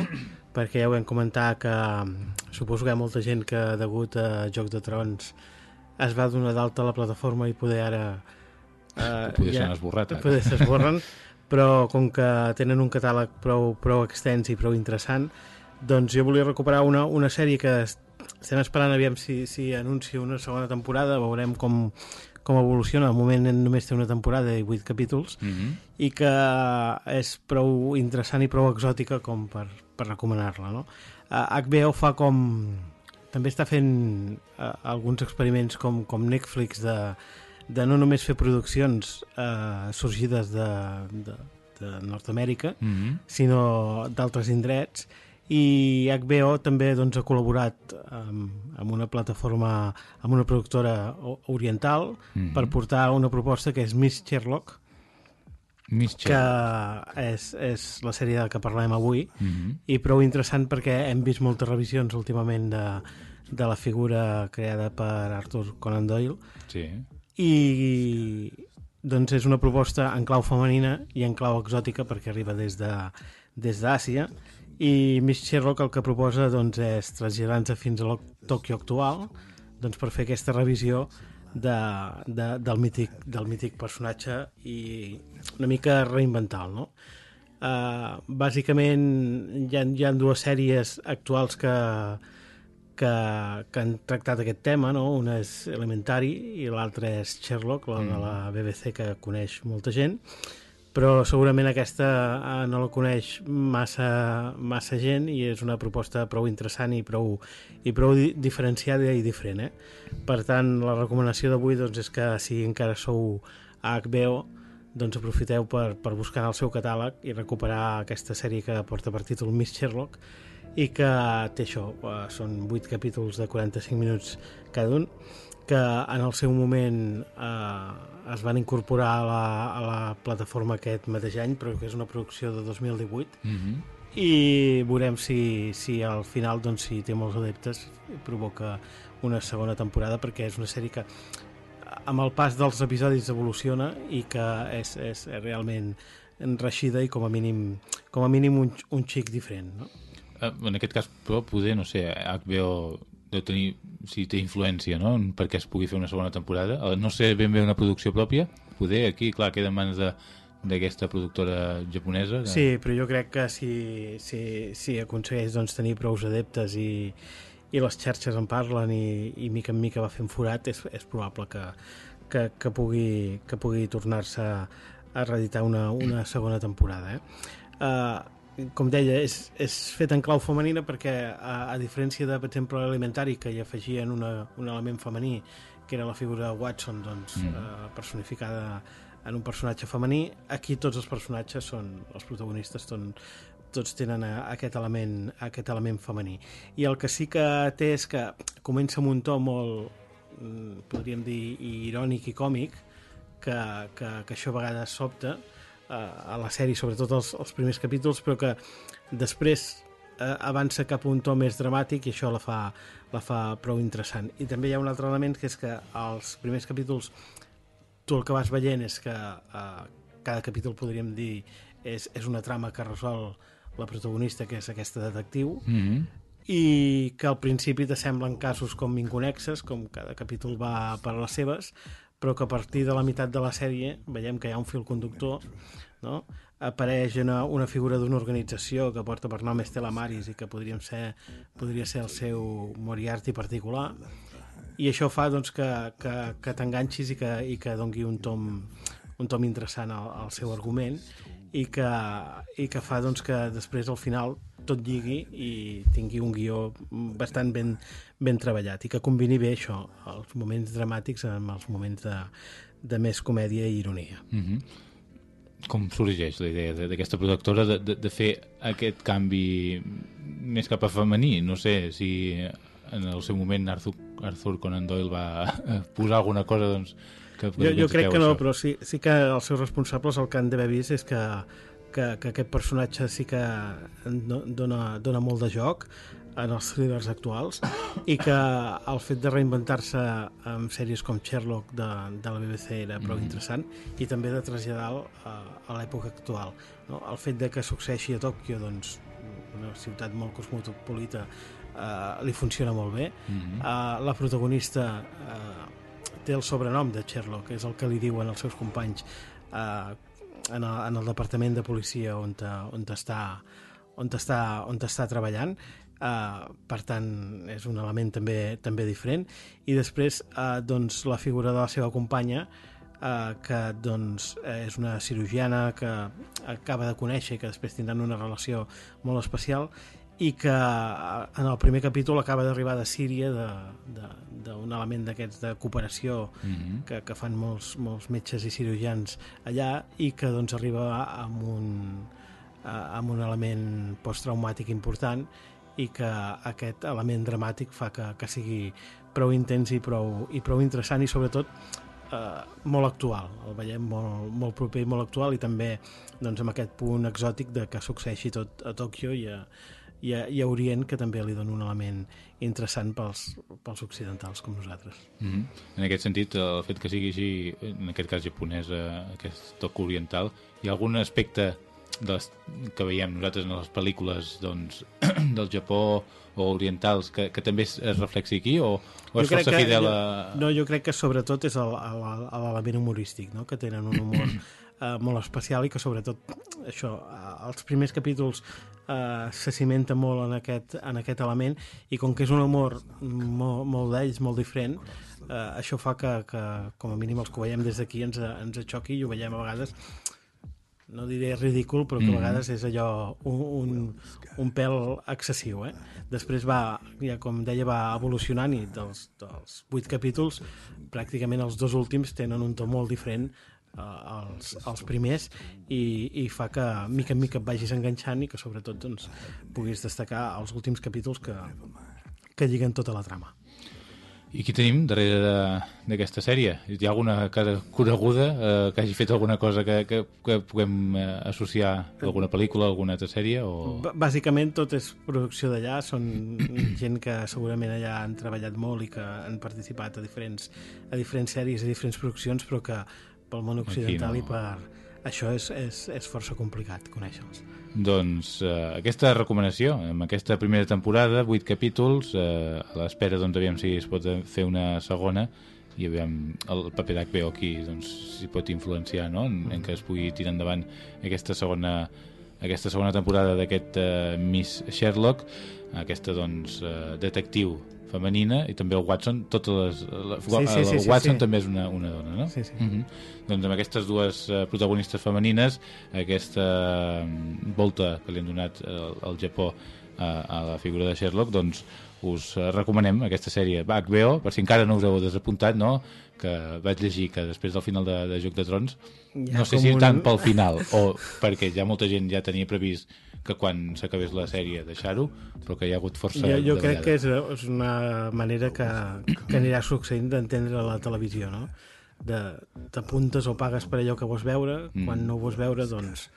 perquè ja ho vam comentar que suposo que hi ha molta gent que degut a Joc de Trons es va donar d'alta a la plataforma i poder ara uh, poder ja, ser esborrat poder ser esborren però com que tenen un catàleg prou, prou extens i prou interessant doncs jo volia recuperar una, una sèrie que estem esperant aviam si, si anuncia una segona temporada veurem com, com evoluciona. Al moment només té una temporada i vuit capítols mm -hmm. i que és prou interessant i prou exòtica com per, per recomanar-la. No? Uh, HBO fa com... També està fent uh, alguns experiments com, com Netflix de, de no només fer produccions uh, sorgides de, de, de Nord-Amèrica, mm -hmm. sinó d'altres indrets i HBO també doncs, ha col·laborat amb, amb una plataforma amb una productora oriental mm -hmm. per portar una proposta que és Miss Sherlock Miss Sherlock que és, és la sèrie de que parlem avui mm -hmm. i prou interessant perquè hem vist moltes revisions últimament de, de la figura creada per Arthur Conan Doyle sí. i doncs és una proposta en clau femenina i en clau exòtica perquè arriba des de des d'Àsia i Miss Sherlock el que proposa doncs, és traslladar-nos fins a Tòquio actual doncs, per fer aquesta revisió de, de, del, mític, del mític personatge i una mica reinventar-lo no? Uh, bàsicament hi ha, hi ha dues sèries actuals que, que, que han tractat aquest tema, no? una és Elementary i l'altra és Sherlock, la mm. de la BBC que coneix molta gent però segurament aquesta uh, no la coneix massa, massa gent i és una proposta prou interessant i prou, i prou di diferenciada i diferent. Eh? Per tant, la recomanació d'avui doncs, és que si encara sou a HBO doncs aprofiteu per, per buscar el seu catàleg i recuperar aquesta sèrie que porta per títol Miss Sherlock i que té això, eh, són 8 capítols de 45 minuts cada un que en el seu moment eh, es van incorporar a la, a la plataforma aquest mateix any però que és una producció de 2018 Mm -hmm. i veurem si, si al final doncs, si té molts adeptes provoca una segona temporada perquè és una sèrie que amb el pas dels episodis evoluciona i que és, és realment enreixida i com a mínim, com a mínim un, un xic diferent no? Eh, en aquest cas, però, poder, no sé, HBO deu tenir, si té influència, no?, perquè es pugui fer una segona temporada. Eh, No sé ben bé una producció pròpia, poder, aquí, clar, queda en mans de d'aquesta productora japonesa de... Sí, però jo crec que si, si, si aconsegueix doncs, tenir prous adeptes i, i les xarxes en parlen i, i mica en mica va fent forat, és, és probable que, que, que pugui, que pugui tornar-se a reeditar una, una segona temporada. Eh? Uh, com deia, és, és fet en clau femenina perquè, a, a diferència de, per exemple, l'alimentari, que hi afegien una, un element femení, que era la figura de Watson, doncs, mm. uh, personificada en un personatge femení, aquí tots els personatges són, els protagonistes són, tots tenen a, aquest element, aquest element femení. I el que sí que té és que comença amb un to molt, mm, podríem dir, irònic i còmic, que, que, que això a vegades sobta eh, a la sèrie, sobretot els, els primers capítols, però que després eh, avança cap a un to més dramàtic i això la fa, la fa prou interessant. I també hi ha un altre element que és que als primers capítols tu el que vas veient és que eh, cada capítol podríem dir és, és una trama que resol la protagonista que és aquesta detectiu Mm -hmm. i que al principi t'assemblen casos com inconexes, com cada capítol va per les seves, però que a partir de la meitat de la sèrie veiem que hi ha un fil conductor, no? apareix una, una figura d'una organització que porta per nom Estela Maris i que podríem ser, podria ser el seu Moriarty particular, i això fa doncs, que, que, que t'enganxis i, que, i que dongui un tom, un tom interessant al, al seu argument i que, i que fa doncs, que després al final tot lligui i tingui un guió bastant ben, ben treballat i que combini bé això, els moments dramàtics amb els moments de, de més comèdia i ironia. Mm -hmm. Com sorgeix la idea de- d'aquesta productora de, de, de fer aquest canvi més cap a femení? No sé si en el seu moment Arthur, Arthur Conan Doyle va posar alguna cosa doncs, que Jo, jo crec que no, això. però sí, sí que els seus responsables el que han d'haver vist és que, que, que aquest personatge sí que do- dona, dona molt de joc en els thrillers actuals i que el fet de reinventar-se amb sèries com Sherlock de, de la BBC era prou Mhm. interessant i també de traslladar a, a l'època actual no? el fet de que succeeixi a Tòquio doncs, una ciutat molt cosmopolita eh, li funciona molt bé Mhm. uh, la protagonista uh, té el sobrenom de Sherlock és el que li diuen els seus companys uh, en, el, en el departament de policia on, te, on està on està, on està treballant uh, per tant és un element també, també diferent i després uh, doncs, la figura de la seva companya uh, que doncs, és una cirurgiana que acaba de conèixer i que després tindran una relació molt especial i que en el primer capítol acaba d'arribar de Síria d'un element d'aquests de cooperació Mhm. que, que fan molts, molts metges i cirurgians allà i que doncs arriba amb un, eh, amb un element posttraumàtic important i que aquest element dramàtic fa que, que sigui prou intens i prou, i prou interessant i sobretot eh, molt actual, el veiem molt, molt proper i molt actual i també doncs, amb aquest punt exòtic de que succeeixi tot a Tòquio i a, i a, i a Orient que també li dona un element interessant pels, pels occidentals com nosaltres. Mm -hmm. En aquest sentit, el fet que sigui així, en aquest cas japonès, eh, aquest toc oriental, hi ha algun aspecte de les, que veiem nosaltres en les pel·lícules doncs, del Japó o orientals que, que també es, es reflexi aquí o, o és força fidel a... Jo, no, jo crec que sobretot és el- el- l'element humorístic, no? que tenen un humor eh, molt especial i que sobretot això, eh, els primers capítols eh, se cimenta molt en aquest, en aquest element i com que és un humor molt, molt d'ells, molt diferent eh, això fa que, que com a mínim els que ho veiem des d'aquí ens, ens xoqui i ho veiem a vegades no diré ridícul, però que a vegades és allò un, un, un pèl excessiu. Eh? Després va, ja com deia, va evolucionant i dels, dels vuit capítols, pràcticament els dos últims tenen un to molt diferent eh, els, els primers i, i fa que mica en mica et vagis enganxant i que sobretot doncs, puguis destacar els últims capítols que, que lliguen tota la trama. I qui tenim darrere d'aquesta sèrie? Hi ha alguna cara coneguda eh, que hagi fet alguna cosa que, que, que puguem eh, associar a alguna pel·lícula, alguna altra sèrie? O... B Bàsicament tot és producció d'allà, són gent que segurament allà han treballat molt i que han participat a diferents, a diferents sèries, a diferents produccions, però que pel món occidental no. i per això és, és, és força complicat conèixer-los. Doncs eh, aquesta recomanació, amb aquesta primera temporada, vuit capítols, eh, a l'espera doncs aviam si es pot fer una segona i aviam el paper d'HBO aquí doncs, si pot influenciar no? en, en que es pugui tirar endavant aquesta segona aquesta segona temporada d'aquest uh, Miss Sherlock aquesta doncs uh, detectiu femenina i també el Watson totes les, la, sí, sí, el, sí, sí, Watson sí. també és una, una dona no? sí, sí. Uh -huh. doncs amb aquestes dues uh, protagonistes femenines aquesta uh, volta que li han donat al Japó uh, a la figura de Sherlock doncs us recomanem aquesta sèrie HBO, per si encara no us heu desapuntat no? Que vaig llegir que després del final de, de Joc de Trons ja no sé si un... tant pel final o perquè ja molta gent ja tenia previst que quan s'acabés la sèrie deixar-ho, però que hi ha hagut força... Jo, jo crec que és, és una manera que, que anirà succeint d'entendre la televisió, no? T'apuntes o pagues per allò que vols veure, mm. quan no vols veure, doncs,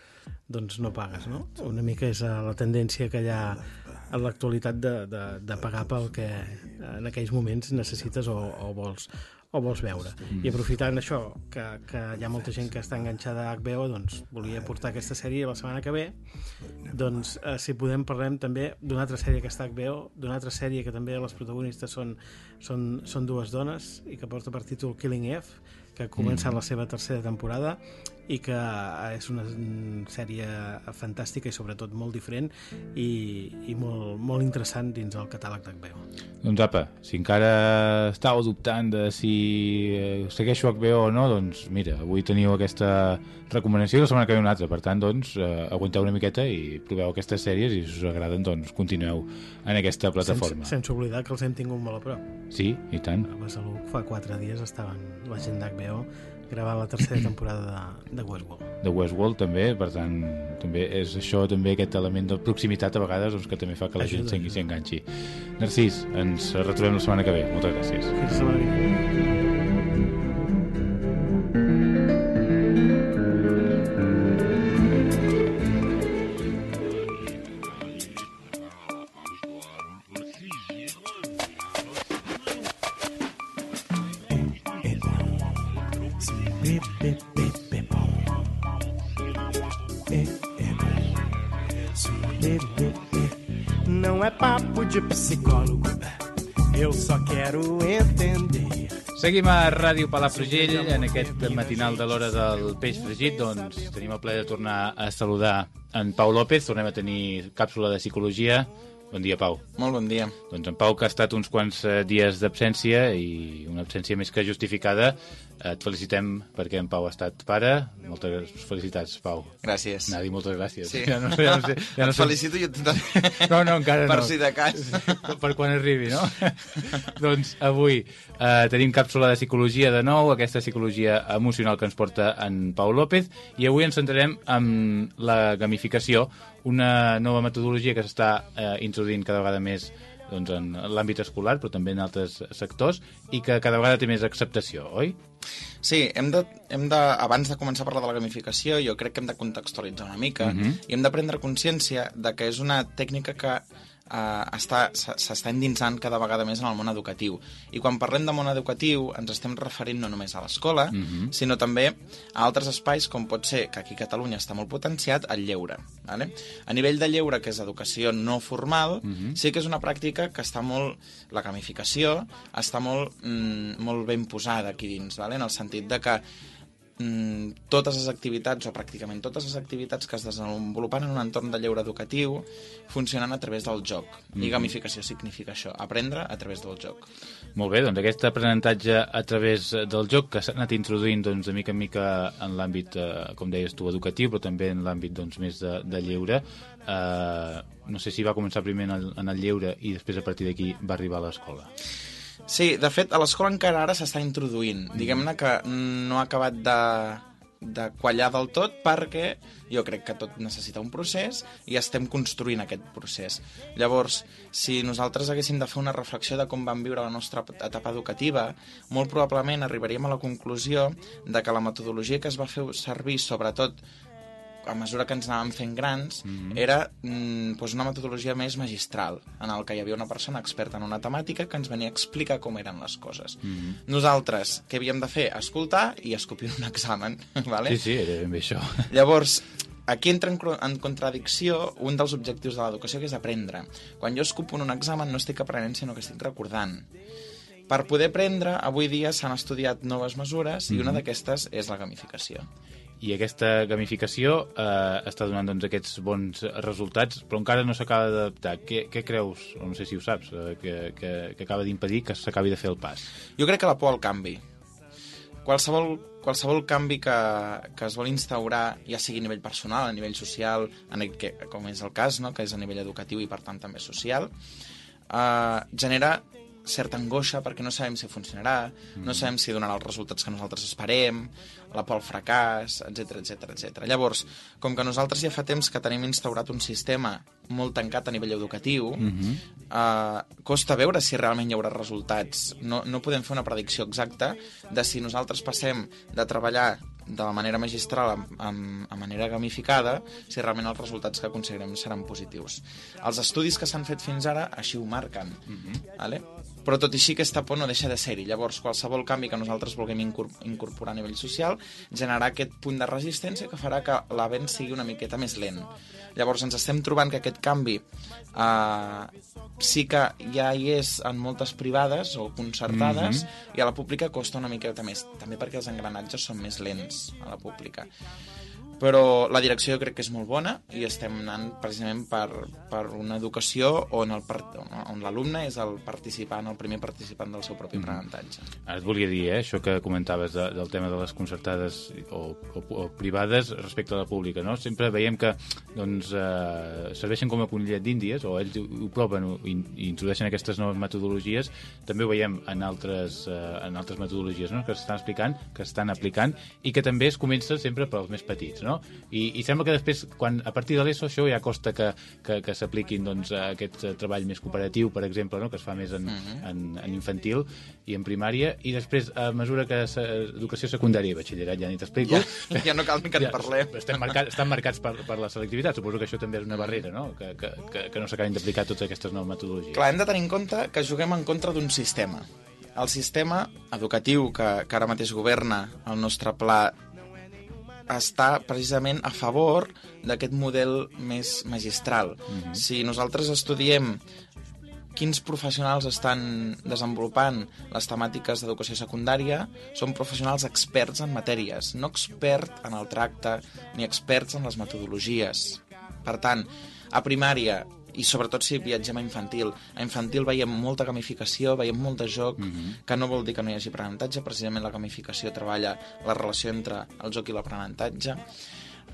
doncs no pagues, no? Una mica és la tendència que hi ha en l'actualitat de, de, de pagar pel que en aquells moments necessites o, o vols o vols veure. Mm. I aprofitant això, que, que hi ha molta gent que està enganxada a HBO, doncs volia portar aquesta sèrie la setmana que ve. Doncs, eh, si podem, parlem també d'una altra sèrie que està a HBO, d'una altra sèrie que també les protagonistes són, són, són dues dones i que porta per títol Killing Eve, que ha començat mm. la seva tercera temporada i que és una sèrie fantàstica i sobretot molt diferent i, i molt, molt interessant dins el catàleg d'HBO. Doncs apa, si encara estàveu dubtant de si eh, segueixo HBO o no, doncs mira, avui teniu aquesta recomanació i la setmana que ve una altra, per tant doncs eh, aguanteu una miqueta i proveu aquestes sèries i si us agraden doncs continueu en aquesta plataforma. Sense, sense oblidar que els hem tingut molt a prop. Sí, i tant. A Besalú fa quatre dies estaven la gent d'HBO gravar la tercera temporada de, de Westworld. De Westworld també, per tant, també és això també aquest element de proximitat a vegades doncs, que també fa que la Ajuda, gent s'hi enganxi. Narcís, ens retrobem la setmana que ve. Moltes gràcies. Fins la setmana que ve. De psicólogo. Eu só quero entender. Seguim a Ràdio Palafrugell en aquest matinal de l'hora del peix fregit. Doncs tenim el plaer de tornar a saludar en Pau López. Tornem a tenir càpsula de psicologia. Bon dia, Pau. Molt bon dia. Doncs en Pau, que ha estat uns quants eh, dies d'absència i una absència més que justificada, et felicitem perquè en Pau ha estat pare. Moltes felicitats, Pau. Gràcies. Dir moltes gràcies. Sí. Ja no, ja no sé, ja no et felicito jo també. No, no, encara per no. Per si de cas. Per quan arribi, no? doncs avui eh, tenim càpsula de psicologia de nou, aquesta psicologia emocional que ens porta en Pau López, i avui ens centrarem en la gamificació, una nova metodologia que s'està eh, introduint cada vegada més doncs, en l'àmbit escolar, però també en altres sectors, i que cada vegada té més acceptació, oi? Sí, hem de, hem de, abans de començar a parlar de la gamificació, jo crec que hem de contextualitzar una mica uh mhm. -huh. i hem de prendre consciència de que és una tècnica que eh, s'està endinsant cada vegada més en el món educatiu. I quan parlem de món educatiu ens estem referint no només a l'escola, uh mhm. -huh. sinó també a altres espais com pot ser, que aquí a Catalunya està molt potenciat, el lleure. Vale? A nivell de lleure, que és educació no formal, uh mhm. -huh. sí que és una pràctica que està molt... La gamificació està molt, mm, molt ben posada aquí dins, vale? en el sentit de que totes les activitats, o pràcticament totes les activitats que es desenvolupen en un entorn de lleure educatiu funcionen a través del joc. Mm -hmm. I gamificació significa això, aprendre a través del joc. Molt bé, doncs aquest aprenentatge a través del joc que s'ha anat introduint doncs, de mica en mica en l'àmbit, eh, com deies tu, educatiu, però també en l'àmbit doncs, més de, de lleure. Eh, no sé si va començar primer en el, en el lleure i després a partir d'aquí va arribar a l'escola. Sí, de fet, a l'escola encara ara s'està introduint. Diguem-ne que no ha acabat de, de quallar del tot perquè jo crec que tot necessita un procés i estem construint aquest procés. Llavors, si nosaltres haguéssim de fer una reflexió de com vam viure la nostra etapa educativa, molt probablement arribaríem a la conclusió de que la metodologia que es va fer servir, sobretot a mesura que ens anàvem fent grans, mm -hmm. era mm, doncs una metodologia més magistral, en el que hi havia una persona experta en una temàtica que ens venia a explicar com eren les coses. Mm -hmm. Nosaltres, què havíem de fer? Escoltar i escopir un examen. ¿vale? Sí, sí, era ben bé això. Llavors, aquí entra en, en contradicció un dels objectius de l'educació, que és aprendre. Quan jo escupo en un examen no estic aprenent, sinó que estic recordant. Per poder aprendre, avui dia s'han estudiat noves mesures i una Mhm. d'aquestes és la gamificació. I aquesta gamificació eh, està donant doncs, aquests bons resultats, però encara no s'acaba d'adaptar. Què, què creus, o no sé si ho saps, eh, que, que, que acaba d'impedir que s'acabi de fer el pas? Jo crec que la por al canvi. Qualsevol, qualsevol canvi que, que es vol instaurar, ja sigui a nivell personal, a nivell social, en el que, com és el cas, no? que és a nivell educatiu i per tant també social, eh, genera certa angoixa perquè no sabem si funcionarà, mm. no sabem si donarà els resultats que nosaltres esperem, la por al fracàs, etc etc etc. Llavors, com que nosaltres ja fa temps que tenim instaurat un sistema molt tancat a nivell educatiu, mm -hmm. uh, costa veure si realment hi haurà resultats. No, no podem fer una predicció exacta de si nosaltres passem de treballar de la manera magistral a, a, a manera gamificada, si realment els resultats que aconseguirem seran positius. Els estudis que s'han fet fins ara així ho marquen. Mm -hmm. vale? Però tot i així aquesta por no deixa de ser-hi. Llavors, qualsevol canvi que nosaltres vulguem incorporar a nivell social generarà aquest punt de resistència que farà que l'avenç sigui una miqueta més lent. Llavors ens estem trobant que aquest canvi eh, sí que ja hi és en moltes privades o concertades mm -hmm. i a la pública costa una miqueta més, també perquè els engranatges són més lents a la pública però la direcció crec que és molt bona i estem anant precisament per, per una educació on, el on l'alumne és el participant, el primer participant del seu propi aprenentatge. Ara et volia dir, eh, això que comentaves de, del tema de les concertades o, o, o privades respecte a la pública, no? Sempre veiem que doncs, eh, serveixen com a conillet d'índies, o ells ho, ho proven i, i introdueixen aquestes noves metodologies, també ho veiem en altres, eh, en altres metodologies no? que s'estan explicant, que s'estan aplicant, i que també es comença sempre pels més petits, no? I, i sembla que després, quan a partir de l'ESO, això ja costa que, que, que s'apliquin doncs, aquest treball més cooperatiu, per exemple, no? que es fa més en, uh -huh. en, en infantil i en primària, i després, a mesura que educació secundària i batxillerat, ja ni t'explico... Ja, ja no cal ni que en parlem. Estem marcats, estan marcats per, per la selectivitat, suposo que això també és una barrera, no? Que, que, que, que no s'acabin d'aplicar totes aquestes noves metodologies. Clar, hem de tenir en compte que juguem en contra d'un sistema. El sistema educatiu que, que ara mateix governa el nostre pla està precisament a favor d'aquest model més magistral. Mm -hmm. Si nosaltres estudiem quins professionals estan desenvolupant les temàtiques d'educació secundària són professionals experts en matèries, no experts en el tracte ni experts en les metodologies. Per tant, a primària i sobretot si viatgem a infantil. A infantil veiem molta gamificació, veiem molt de joc, mm -hmm. que no vol dir que no hi hagi aprenentatge, precisament la gamificació treballa la relació entre el joc i l'aprenentatge.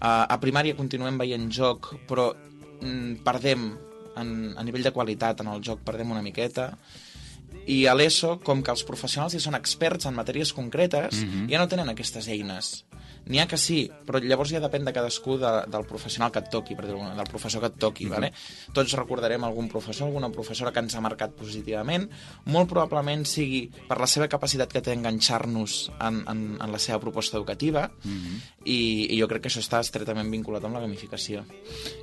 Uh, a primària continuem veient joc, però mm, perdem en, a nivell de qualitat en el joc, perdem una miqueta i a l'ESO, com que els professionals hi són experts en matèries concretes, mm -hmm. ja no tenen aquestes eines. N'hi ha que sí, però llavors ja depèn de cadascú de, del professional que et toqui, per dir del professor que et toqui, mm -hmm. vale? Tots recordarem algun professor, alguna professora que ens ha marcat positivament, molt probablement sigui per la seva capacitat que té d'enganxar-nos en, en, en la seva proposta educativa, mm -hmm. i, i jo crec que això està estretament vinculat amb la gamificació.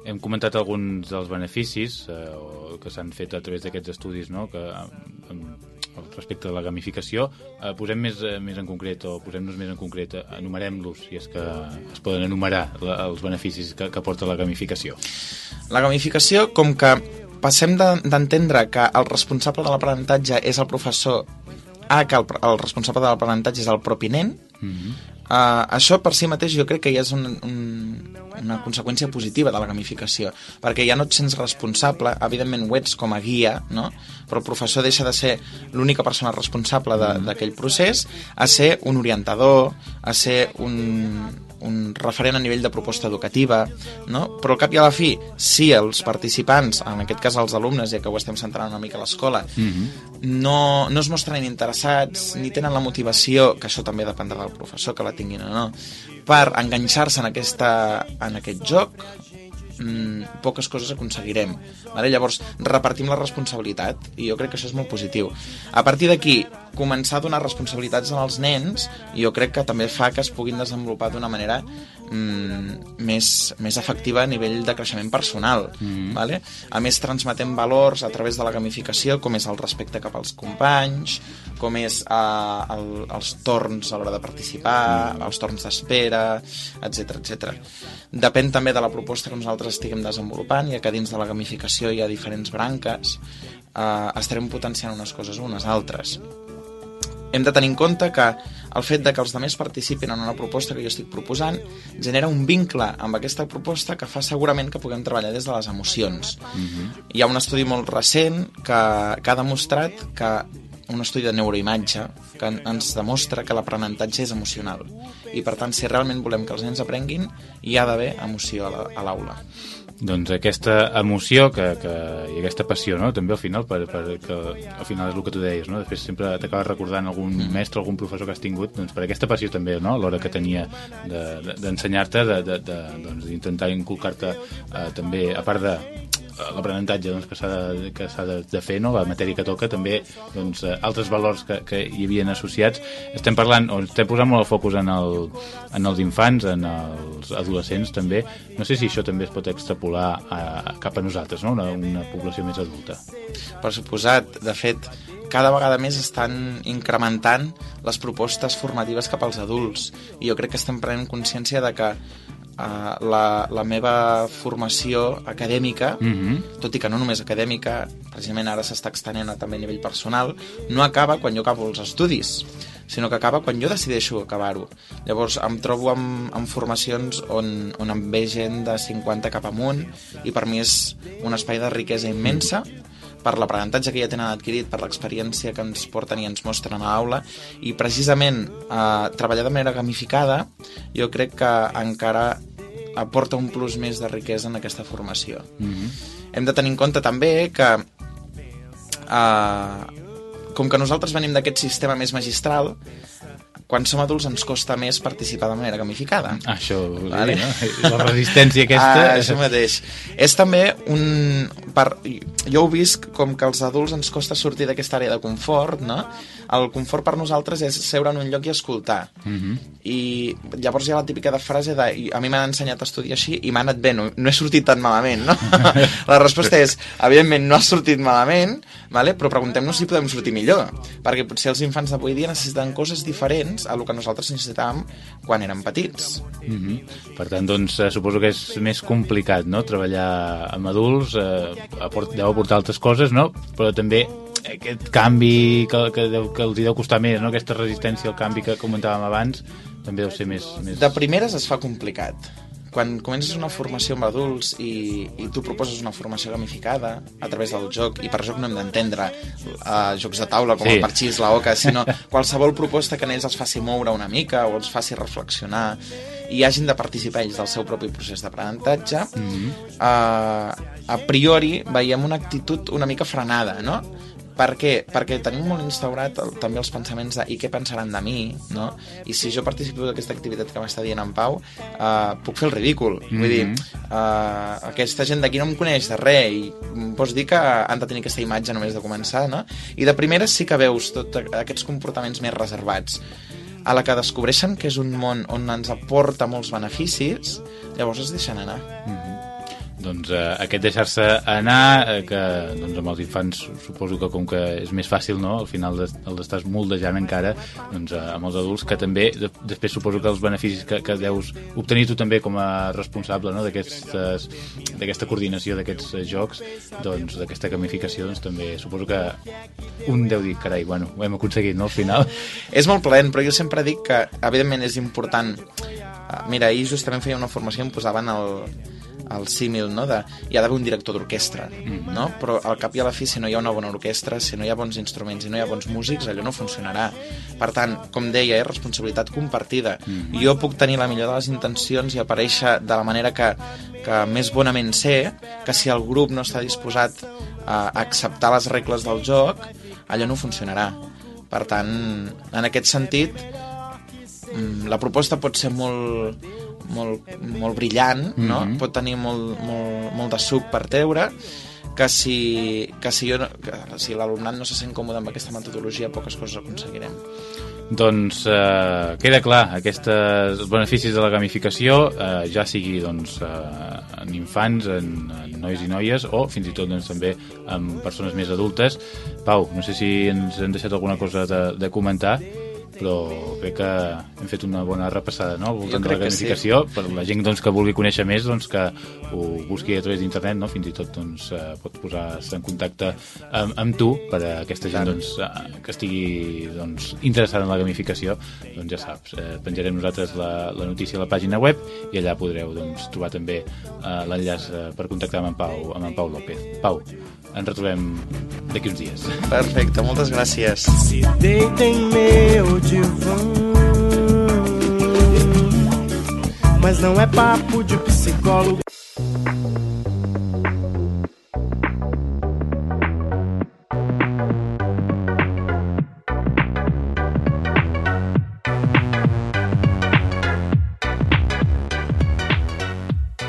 Hem comentat alguns dels beneficis eh, que s'han fet a través d'aquests estudis, no?, que eh, respecte a la gamificació, eh, posem més, eh, més en concret, o posem-nos més en concret, enumerem-los, si és que es poden enumerar la, els beneficis que, que porta la gamificació. La gamificació, com que passem d'entendre de, que el responsable de l'aprenentatge és el professor a que el, el responsable de l'aprenentatge és el propi nen, mm -hmm. Uh, això per si mateix jo crec que ja és un, un, una conseqüència positiva de la gamificació, perquè ja no et sents responsable, evidentment ho ets com a guia, no? però el professor deixa de ser l'única persona responsable d'aquell procés a ser un orientador, a ser un, un referent a nivell de proposta educativa, no? però al cap i a la fi, si els participants, en aquest cas els alumnes, ja que ho estem centrant una mica a l'escola, mm -hmm. no, no es mostren interessats ni tenen la motivació, que això també dependrà del professor que la tinguin o no, per enganxar-se en, aquesta, en aquest joc, mmm, poques coses aconseguirem. Vale? Llavors, repartim la responsabilitat i jo crec que això és molt positiu. A partir d'aquí, començar a donar responsabilitats als nens jo crec que també fa que es puguin desenvolupar d'una manera mm, més, més efectiva a nivell de creixement personal. Mm. Vale? A més, transmetem valors a través de la gamificació, com és el respecte cap als companys, com és eh, el, els torns a l'hora de participar, mm. els torns d'espera, etc etc. Depèn també de la proposta que nosaltres estiguem desenvolupant, ja que dins de la gamificació hi ha diferents branques, eh, estarem potenciant unes coses unes altres hem de tenir en compte que el fet de que els demés participin en una proposta que jo estic proposant genera un vincle amb aquesta proposta que fa segurament que puguem treballar des de les emocions. Uh mhm. -huh. Hi ha un estudi molt recent que, que ha demostrat que un estudi de neuroimatge que ens demostra que l'aprenentatge és emocional i per tant si realment volem que els nens aprenguin hi ha d'haver emoció a l'aula doncs aquesta emoció que, que, i aquesta passió, no? també al final, per, per, que al final és el que tu deies, no? després sempre t'acabes recordant algun mm. mestre, algun professor que has tingut, doncs per aquesta passió també, no? l'hora que tenia d'ensenyar-te, de, de, de, doncs, d'intentar inculcar-te eh, també, a part de l'aprenentatge doncs, que s'ha de, de, de fer, no? la matèria que toca, també doncs, eh, altres valors que, que hi havien associats. Estem parlant, o estem posant molt el focus en, el, en els infants, en els adolescents també. No sé si això també es pot extrapolar a, a, cap a nosaltres, no? una, una població més adulta. Per suposat, de fet, cada vegada més estan incrementant les propostes formatives cap als adults i jo crec que estem prenent consciència de que uh, la, la meva formació acadèmica, mm -hmm. tot i que no només acadèmica, precisament ara s'està extenent a també a nivell personal, no acaba quan jo acabo els estudis, sinó que acaba quan jo decideixo acabar-ho. Llavors em trobo amb, amb formacions on, on em ve gent de 50 cap amunt i per mi és un espai de riquesa immensa per l'aprenentatge que ja tenen adquirit, per l'experiència que ens porten i ens mostren a l'aula i precisament eh, treballar de manera gamificada jo crec que encara aporta un plus més de riquesa en aquesta formació. Mm -hmm. Hem de tenir en compte també que uh, com que nosaltres venim d'aquest sistema més magistral, quan som adults ens costa més participar de manera gamificada. Això, vale? no? la resistència aquesta... Ah, això mateix. És també un... Per... Jo ho visc com que als adults ens costa sortir d'aquesta àrea de confort, no? El confort per nosaltres és seure en un lloc i escoltar. Mhm. -huh. I llavors hi ha la típica de frase de a mi m'han ensenyat a estudiar així i m'ha anat bé, no, no he sortit tan malament, no? la resposta és, evidentment, no ha sortit malament, vale? però preguntem-nos si podem sortir millor, perquè potser els infants d'avui dia necessiten coses diferents a lo que nosaltres necessitàvem quan érem petits. Mhm. -huh. Per tant, doncs, eh, suposo que és més complicat, no?, treballar amb adults, eh, aport, deu aportar altres coses, no?, però també aquest canvi que, que, deu, que els hi deu costar més, no? aquesta resistència al canvi que comentàvem abans, també deu ser més, més... De primeres es fa complicat. Quan comences una formació amb adults i, i tu proposes una formació gamificada a través del joc, i per joc no hem d'entendre uh, jocs de taula com sí. el parxís, la oca, sinó qualsevol proposta que en ells els faci moure una mica o els faci reflexionar i hagin de participar ells del seu propi procés d'aprenentatge, mm -hmm. uh, a priori veiem una actitud una mica frenada, no? Per què? Perquè tenim molt instaurat el, també els pensaments de i què pensaran de mi, no? I si jo participo d'aquesta activitat que m'està dient en Pau, uh, puc fer el ridícul. Mm -hmm. Vull dir, uh, aquesta gent d'aquí no em coneix de res i pots dir que han de tenir aquesta imatge només de començar, no? I de primera sí que veus tots aquests comportaments més reservats a la que descobreixen que és un món on ens aporta molts beneficis, llavors es deixen anar. Mm -hmm. Doncs, eh, aquest deixar-se anar, eh, que doncs, amb els infants suposo que com que és més fàcil, no? al final el d'estar moldejant encara doncs, eh, amb els adults, que també de, després suposo que els beneficis que, que deus obtenir tu també com a responsable no? d'aquesta coordinació d'aquests eh, jocs, doncs d'aquesta gamificació, doncs també suposo que un deu dir, carai, bueno, ho hem aconseguit, no?, al final. És molt plaent, però jo sempre dic que, evidentment, és important... Uh, mira, ahir justament feia una formació i em posaven el, el símil, no? De, hi ha d'haver un director d'orquestra, mm no? Però al cap i a la fi, si no hi ha una bona orquestra, si no hi ha bons instruments i no hi ha bons músics, allò no funcionarà. Per tant, com deia, és responsabilitat compartida. Mm. Jo puc tenir la millor de les intencions i aparèixer de la manera que, que més bonament sé, que si el grup no està disposat a acceptar les regles del joc, allò no funcionarà. Per tant, en aquest sentit, mm, la proposta pot ser molt, molt, molt brillant, mm -hmm. no? Pot tenir molt, molt, molt de suc per treure, que si, que si, jo, que si l'alumnat no se sent còmode amb aquesta metodologia, poques coses aconseguirem. Doncs eh, queda clar, aquests beneficis de la gamificació, eh, ja sigui doncs, eh, en infants, en, en nois i noies, o fins i tot doncs, també en persones més adultes. Pau, no sé si ens han deixat alguna cosa de, de comentar però crec que hem fet una bona repassada no? al voltant de la gamificació sí. per la gent doncs, que vulgui conèixer més doncs, que ho busqui a través d'internet no? fins i tot doncs, eh, pot posar-se en contacte amb, amb tu per a aquesta gent doncs, eh, que estigui doncs, interessada en la gamificació doncs ja saps, eh, penjarem nosaltres la, la notícia a la pàgina web i allà podreu doncs, trobar també eh, l'enllaç eh, per contactar amb en Pau, amb en Pau López Pau, ens retrobem d'aquí uns dies. Perfecte, moltes gràcies. Se deita em meu divã. Mas não é papo de psicólogo.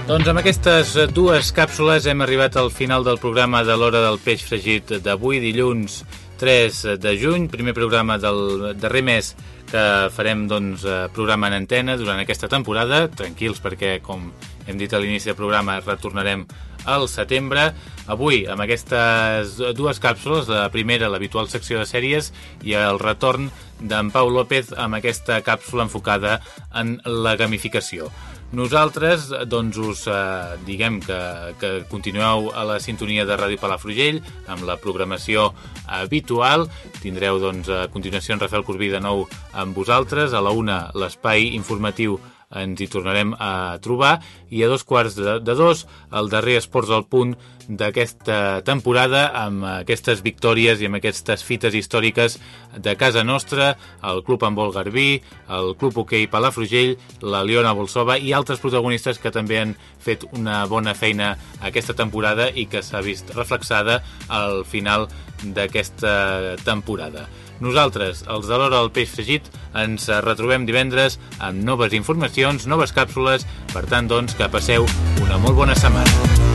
Doncs amb aquestes dues càpsules hem arribat al final del programa de l'Hora del Peix Fregit d'avui, dilluns 3 de juny, primer programa del darrer mes que farem doncs, programa en antena durant aquesta temporada. Tranquils perquè, com hem dit a l'inici del programa, retornarem al setembre. Avui, amb aquestes dues càpsules, la primera, l'habitual secció de sèries, i el retorn d'en Pau López amb aquesta càpsula enfocada en la gamificació. Nosaltres, doncs, us eh, diguem que, que continueu a la sintonia de Ràdio Palafrugell amb la programació habitual. Tindreu, doncs, a continuació en Rafael Corbí de nou amb vosaltres. A la una, l'espai informatiu ens hi tornarem a trobar i a dos quarts de, de dos el darrer Esports al Punt d'aquesta temporada amb aquestes victòries i amb aquestes fites històriques de casa nostra, el Club Handbol Garbí, el Club Hoquei Palafrugell, la Liona Bolsova i altres protagonistes que també han fet una bona feina aquesta temporada i que s'ha vist reflexada al final d'aquesta temporada. Nosaltres, els de l'hora del peix fregit, ens retrobem divendres amb noves informacions, noves càpsules, per tant, doncs, que passeu una molt bona setmana.